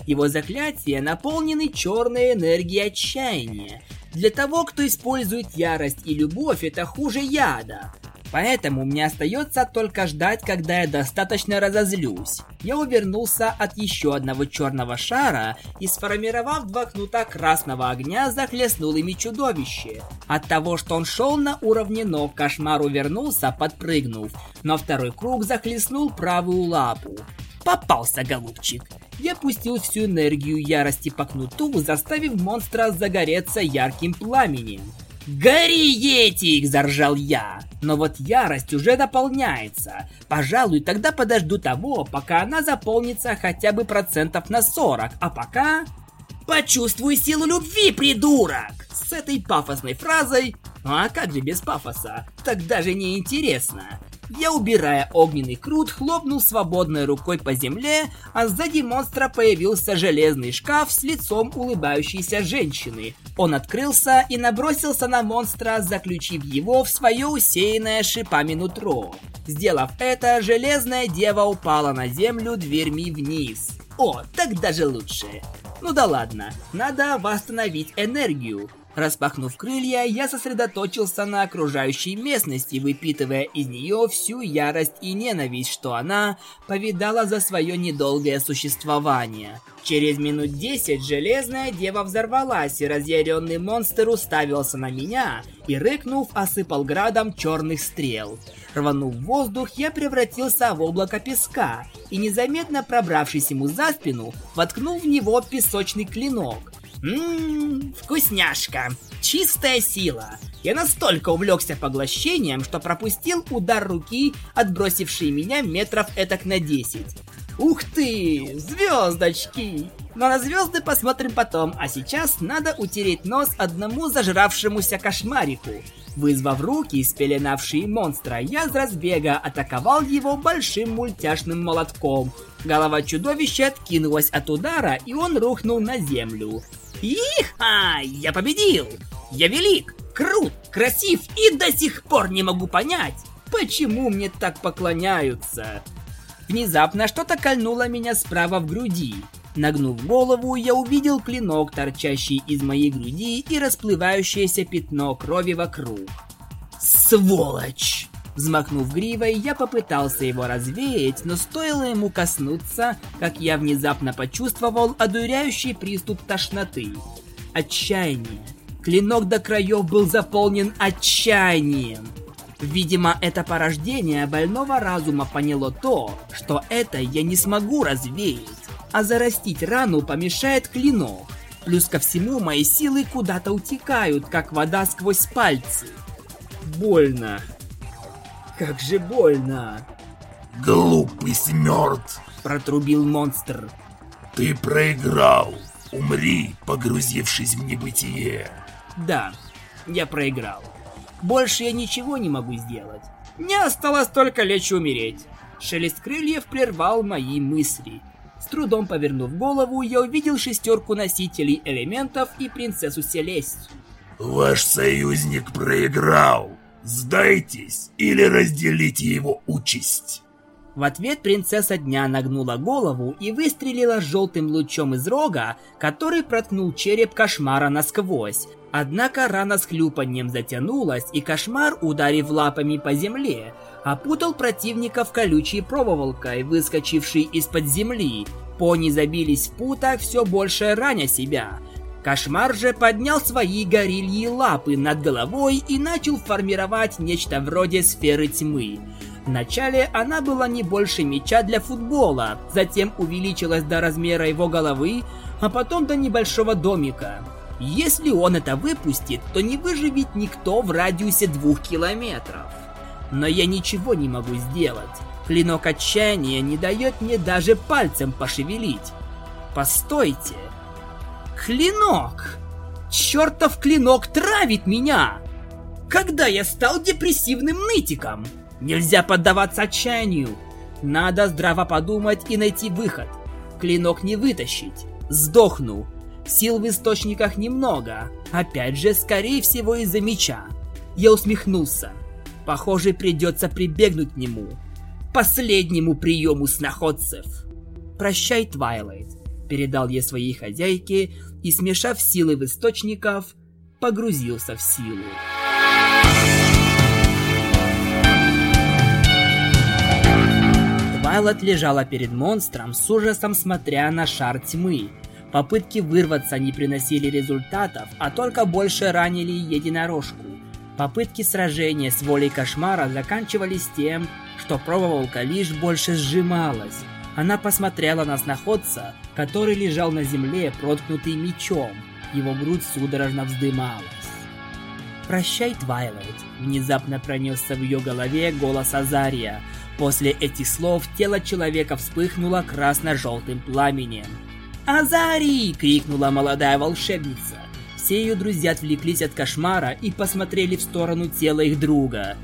Его заклятия наполнены черной энергией отчаяния. Для того, кто использует ярость и любовь, это хуже яда. Поэтому мне остается только ждать, когда я достаточно разозлюсь. Я увернулся от еще одного черного шара и, сформировав два кнута красного огня, захлестнул ими чудовище. От того, что он шел на уровне ног, кошмар увернулся, подпрыгнув, но второй круг захлестнул правую лапу. Попался, голубчик. Я пустил всю энергию ярости по кнуту, заставив монстра загореться ярким пламенем. «Гори, Етик!» – заржал я. Но вот ярость уже дополняется. Пожалуй, тогда подожду того, пока она заполнится хотя бы процентов на 40. А пока... Почувствуй силу любви, придурок! С этой пафосной фразой... Ну а как же без пафоса? Так даже не интересно. Я, убирая огненный крут, хлопнул свободной рукой по земле, а сзади монстра появился железный шкаф с лицом улыбающейся женщины. Он открылся и набросился на монстра, заключив его в свое усеянное шипами нутро. Сделав это, железная дева упала на землю дверьми вниз. О, так даже лучше. Ну да ладно, надо восстановить энергию. Распахнув крылья, я сосредоточился на окружающей местности, выпитывая из нее всю ярость и ненависть, что она повидала за свое недолгое существование. Через минут десять железная дева взорвалась, и разъяренный монстр уставился на меня и, рыкнув, осыпал градом черных стрел. Рванув в воздух, я превратился в облако песка и, незаметно пробравшись ему за спину, воткнул в него песочный клинок. Ммм, вкусняшка. Чистая сила. Я настолько увлекся поглощением, что пропустил удар руки, отбросивший меня метров этак на 10. Ух ты, звездочки! Но на звезды посмотрим потом, а сейчас надо утереть нос одному зажравшемуся кошмарику. Вызвав руки, спеленавшие монстра, я с разбега атаковал его большим мультяшным молотком. Голова чудовища откинулась от удара, и он рухнул на землю. Иха! Я победил! Я велик, крут, красив и до сих пор не могу понять, почему мне так поклоняются. Внезапно что-то кольнуло меня справа в груди. Нагнув голову, я увидел клинок, торчащий из моей груди и расплывающееся пятно крови вокруг. Сволочь! Взмахнув гривой, я попытался его развеять, но стоило ему коснуться, как я внезапно почувствовал одуряющий приступ тошноты. Отчаяние. Клинок до краев был заполнен отчаянием. Видимо, это порождение больного разума поняло то, что это я не смогу развеять, а зарастить рану помешает клинок. Плюс ко всему, мои силы куда-то утекают, как вода сквозь пальцы. Больно. Как же больно. Глупый смерть. Протрубил монстр. Ты проиграл. Умри, погрузившись в небытие. Да, я проиграл. Больше я ничего не могу сделать. Мне осталось только лечь и умереть. Шелест крыльев прервал мои мысли. С трудом повернув голову, я увидел шестерку носителей элементов и принцессу Селесть. Ваш союзник проиграл. Сдайтесь или разделите его участь. В ответ принцесса дня нагнула голову и выстрелила желтым лучом из рога, который проткнул череп кошмара насквозь. Однако рана с хлюпаньем затянулась, и кошмар, ударив лапами по земле, опутал противников колючей проволокой, выскочившей из-под земли. Пони забились в путах, все больше раня себя – Кошмар же поднял свои горильи лапы над головой и начал формировать нечто вроде сферы тьмы. Вначале она была не больше мяча для футбола, затем увеличилась до размера его головы, а потом до небольшого домика. Если он это выпустит, то не выживет никто в радиусе двух километров. Но я ничего не могу сделать. Клинок отчаяния не дает мне даже пальцем пошевелить. Постойте. Клинок! Чертов клинок травит меня! Когда я стал депрессивным нытиком? Нельзя поддаваться отчаянию. Надо здраво подумать и найти выход. Клинок не вытащить. Сдохну. Сил в источниках немного. Опять же, скорее всего, из-за меча. Я усмехнулся. Похоже, придется прибегнуть к нему. Последнему приему сноходцев. Прощай, Твайлайт. Передал я своей хозяйке, и, смешав силы в источников, погрузился в силу. Твайлот лежала перед монстром с ужасом смотря на шар тьмы. Попытки вырваться не приносили результатов, а только больше ранили единорожку. Попытки сражения с волей кошмара заканчивались тем, что проволока лишь больше сжималась, она посмотрела на сноходца, который лежал на земле, проткнутый мечом. Его грудь судорожно вздымалась. «Прощай, Твайлайт!» Внезапно пронесся в ее голове голос Азария. После этих слов тело человека вспыхнуло красно-желтым пламенем. «Азарий!» — крикнула молодая волшебница. Все ее друзья отвлеклись от кошмара и посмотрели в сторону тела их друга,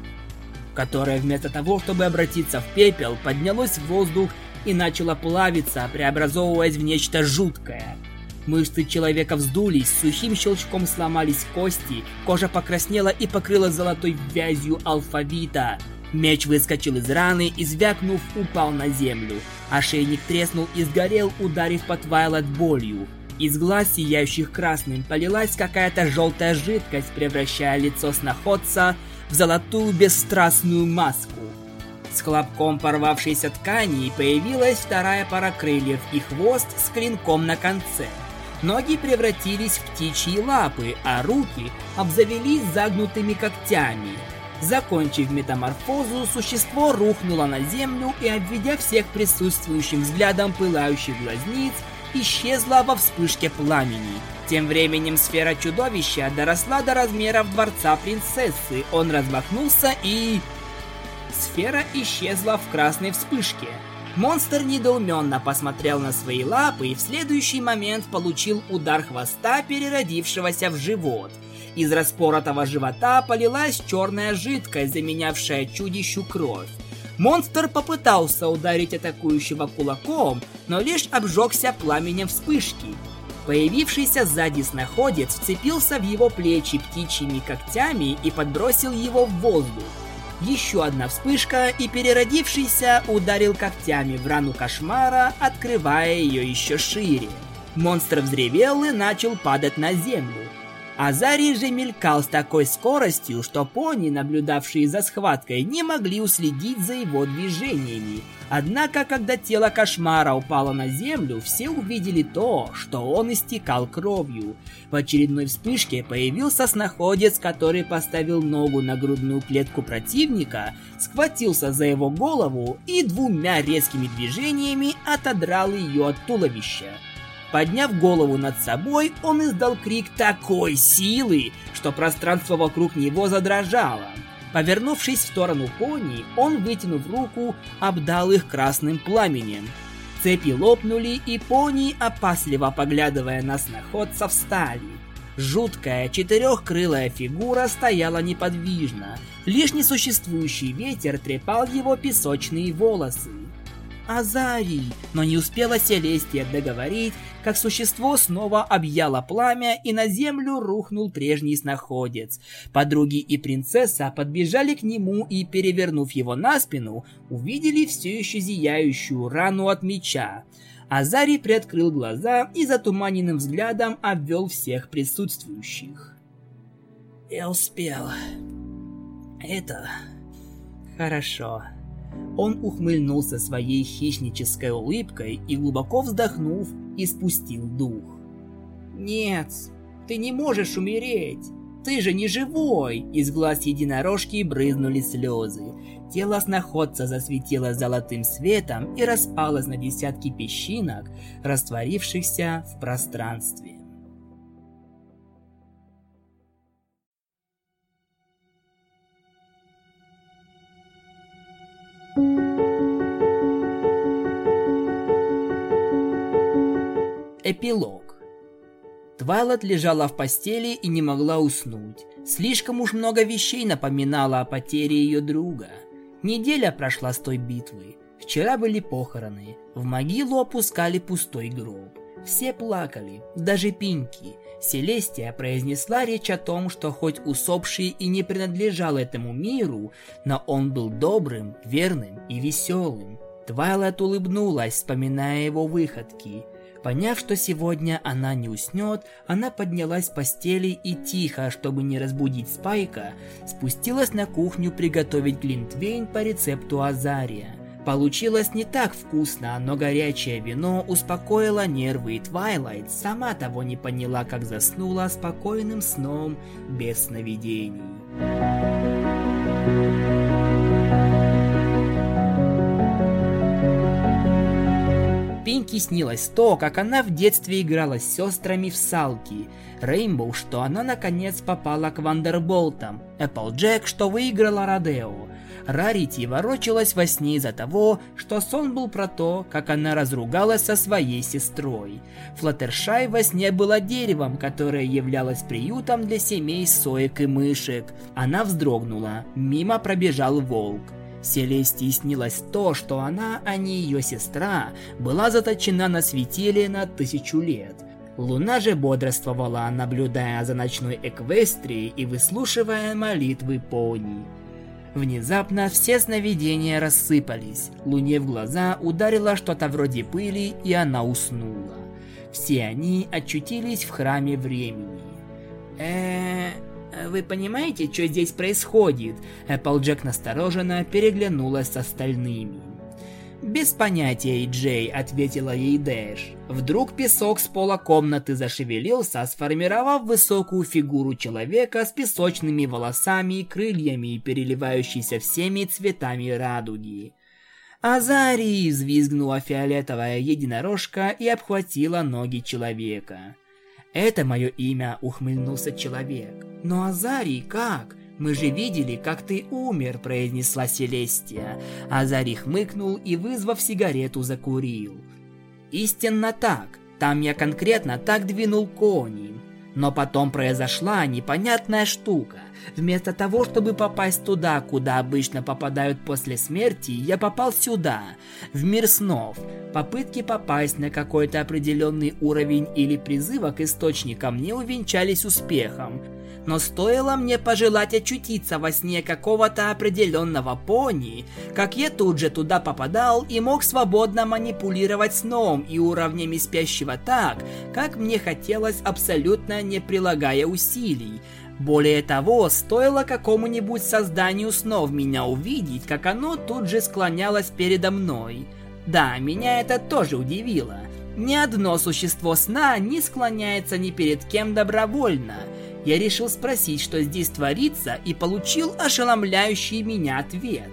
которое вместо того, чтобы обратиться в пепел, поднялось в воздух и начала плавиться, преобразовываясь в нечто жуткое. Мышцы человека вздулись, сухим щелчком сломались кости, кожа покраснела и покрылась золотой вязью алфавита. Меч выскочил из раны и, звякнув, упал на землю. Ошейник треснул и сгорел, ударив по Твайлайт болью. Из глаз, сияющих красным, полилась какая-то желтая жидкость, превращая лицо сноходца в золотую бесстрастную маску. С хлопком порвавшейся ткани появилась вторая пара крыльев и хвост с клинком на конце. Ноги превратились в птичьи лапы, а руки обзавелись загнутыми когтями. Закончив метаморфозу, существо рухнуло на землю и, обведя всех присутствующим взглядом пылающих глазниц, исчезла во вспышке пламени. Тем временем сфера чудовища доросла до размеров дворца принцессы. Он размахнулся и... Сфера исчезла в красной вспышке. Монстр недоуменно посмотрел на свои лапы и в следующий момент получил удар хвоста переродившегося в живот. Из распоротого живота полилась черная жидкость, заменявшая чудищу кровь. Монстр попытался ударить атакующего кулаком, но лишь обжегся пламенем вспышки. Появившийся сзади снаходец вцепился в его плечи птичьими когтями и подбросил его в воздух. Еще одна вспышка, и переродившийся ударил когтями в рану кошмара, открывая ее еще шире. Монстр взревел и начал падать на землю. Азарий же мелькал с такой скоростью, что пони, наблюдавшие за схваткой, не могли уследить за его движениями. Однако, когда тело кошмара упало на землю, все увидели то, что он истекал кровью. В очередной вспышке появился снаходец, который поставил ногу на грудную клетку противника, схватился за его голову и двумя резкими движениями отодрал ее от туловища. Подняв голову над собой, он издал крик такой силы, что пространство вокруг него задрожало. Повернувшись в сторону пони, он, вытянув руку, обдал их красным пламенем. Цепи лопнули, и пони, опасливо поглядывая на сноходца, встали. Жуткая четырехкрылая фигура стояла неподвижно. Лишь несуществующий ветер трепал его песочные волосы. Азарий, но не успела Селестия договорить, как существо снова объяло пламя, и на землю рухнул прежний снаходец. Подруги и принцесса подбежали к нему и, перевернув его на спину, увидели все еще зияющую рану от меча. Азарий приоткрыл глаза и затуманенным взглядом обвел всех присутствующих. «Я успел. Это хорошо». Он ухмыльнулся своей хищнической улыбкой и, глубоко вздохнув, испустил дух. «Нет, ты не можешь умереть! Ты же не живой!» Из глаз единорожки брызнули слезы. Тело сноходца засветило золотым светом и распалось на десятки песчинок, растворившихся в пространстве. Эпилог. Твайлот лежала в постели и не могла уснуть. Слишком уж много вещей напоминало о потере ее друга. Неделя прошла с той битвы. Вчера были похороны. В могилу опускали пустой гроб. Все плакали, даже Пинки. Селестия произнесла речь о том, что хоть усопший и не принадлежал этому миру, но он был добрым, верным и веселым. Твайлет улыбнулась, вспоминая его выходки – Поняв, что сегодня она не уснет, она поднялась с постели и тихо, чтобы не разбудить Спайка, спустилась на кухню приготовить глинтвейн по рецепту Азария. Получилось не так вкусно, но горячее вино успокоило нервы, и Твайлайт сама того не поняла, как заснула спокойным сном без сновидений. Пинки снилось то, как она в детстве играла с сестрами в салки. Рейнбоу, что она наконец попала к Вандерболтам. Эпплджек, что выиграла Родео. Рарити ворочалась во сне из-за того, что сон был про то, как она разругалась со своей сестрой. Флаттершай во сне была деревом, которое являлось приютом для семей соек и мышек. Она вздрогнула. Мимо пробежал волк. Селестии снилось то, что она, а не ее сестра, была заточена на светиле на тысячу лет. Луна же бодрствовала, наблюдая за ночной эквестрией и выслушивая молитвы пони. Внезапно все сновидения рассыпались. Луне в глаза ударило что-то вроде пыли, и она уснула. Все они очутились в храме времени. э вы понимаете, что здесь происходит? Эпплджек настороженно переглянулась с остальными. «Без понятия, Джей», — ответила ей Дэш. Вдруг песок с пола комнаты зашевелился, сформировав высокую фигуру человека с песочными волосами и крыльями, переливающейся всеми цветами радуги. «Азарий!» — взвизгнула фиолетовая единорожка и обхватила ноги человека. «Это мое имя», — ухмыльнулся человек. «Но Азарий как? Мы же видели, как ты умер», — произнесла Селестия. Азарий хмыкнул и, вызвав сигарету, закурил. «Истинно так. Там я конкретно так двинул кони. Но потом произошла непонятная штука. Вместо того, чтобы попасть туда, куда обычно попадают после смерти, я попал сюда, в мир снов. Попытки попасть на какой-то определенный уровень или призыва к источникам не увенчались успехом. Но стоило мне пожелать очутиться во сне какого-то определенного пони, как я тут же туда попадал и мог свободно манипулировать сном и уровнями спящего так, как мне хотелось абсолютно не прилагая усилий. Более того, стоило какому-нибудь созданию снов меня увидеть, как оно тут же склонялось передо мной. Да, меня это тоже удивило. Ни одно существо сна не склоняется ни перед кем добровольно – я решил спросить, что здесь творится, и получил ошеломляющий меня ответ.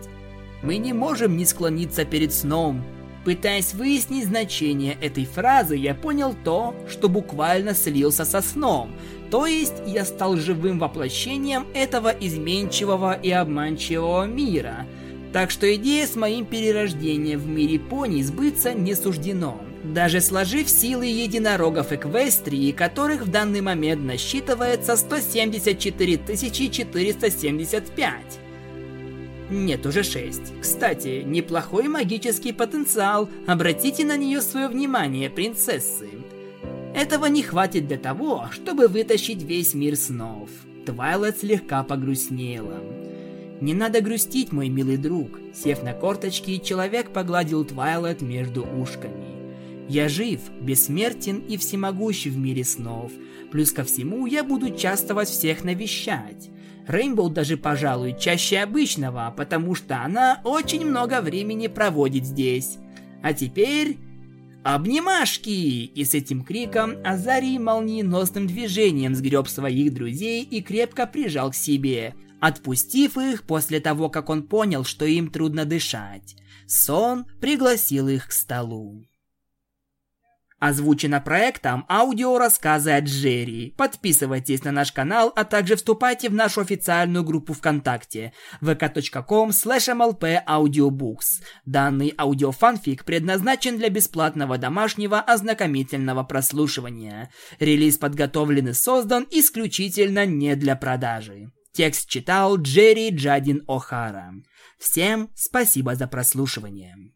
Мы не можем не склониться перед сном. Пытаясь выяснить значение этой фразы, я понял то, что буквально слился со сном. То есть я стал живым воплощением этого изменчивого и обманчивого мира. Так что идея с моим перерождением в мире пони сбыться не суждено. Даже сложив силы единорогов Эквестрии, которых в данный момент насчитывается 174 475. Нет, уже 6. Кстати, неплохой магический потенциал, обратите на нее свое внимание, принцессы. Этого не хватит для того, чтобы вытащить весь мир снов. Твайлет слегка погрустнела. «Не надо грустить, мой милый друг», сев на корточки, человек погладил Твайлет между ушками. Я жив, бессмертен и всемогущ в мире снов. Плюс ко всему, я буду часто вас всех навещать. Рейнбоу даже, пожалуй, чаще обычного, потому что она очень много времени проводит здесь. А теперь... Обнимашки! И с этим криком Азарий молниеносным движением сгреб своих друзей и крепко прижал к себе, отпустив их после того, как он понял, что им трудно дышать. Сон пригласил их к столу. Озвучено проектом аудиорассказы от Джерри. Подписывайтесь на наш канал, а также вступайте в нашу официальную группу ВКонтакте vk.com mlpaudiobooks. Данный аудиофанфик предназначен для бесплатного домашнего ознакомительного прослушивания. Релиз подготовлен и создан исключительно не для продажи. Текст читал Джерри Джадин О'Хара. Всем спасибо за прослушивание.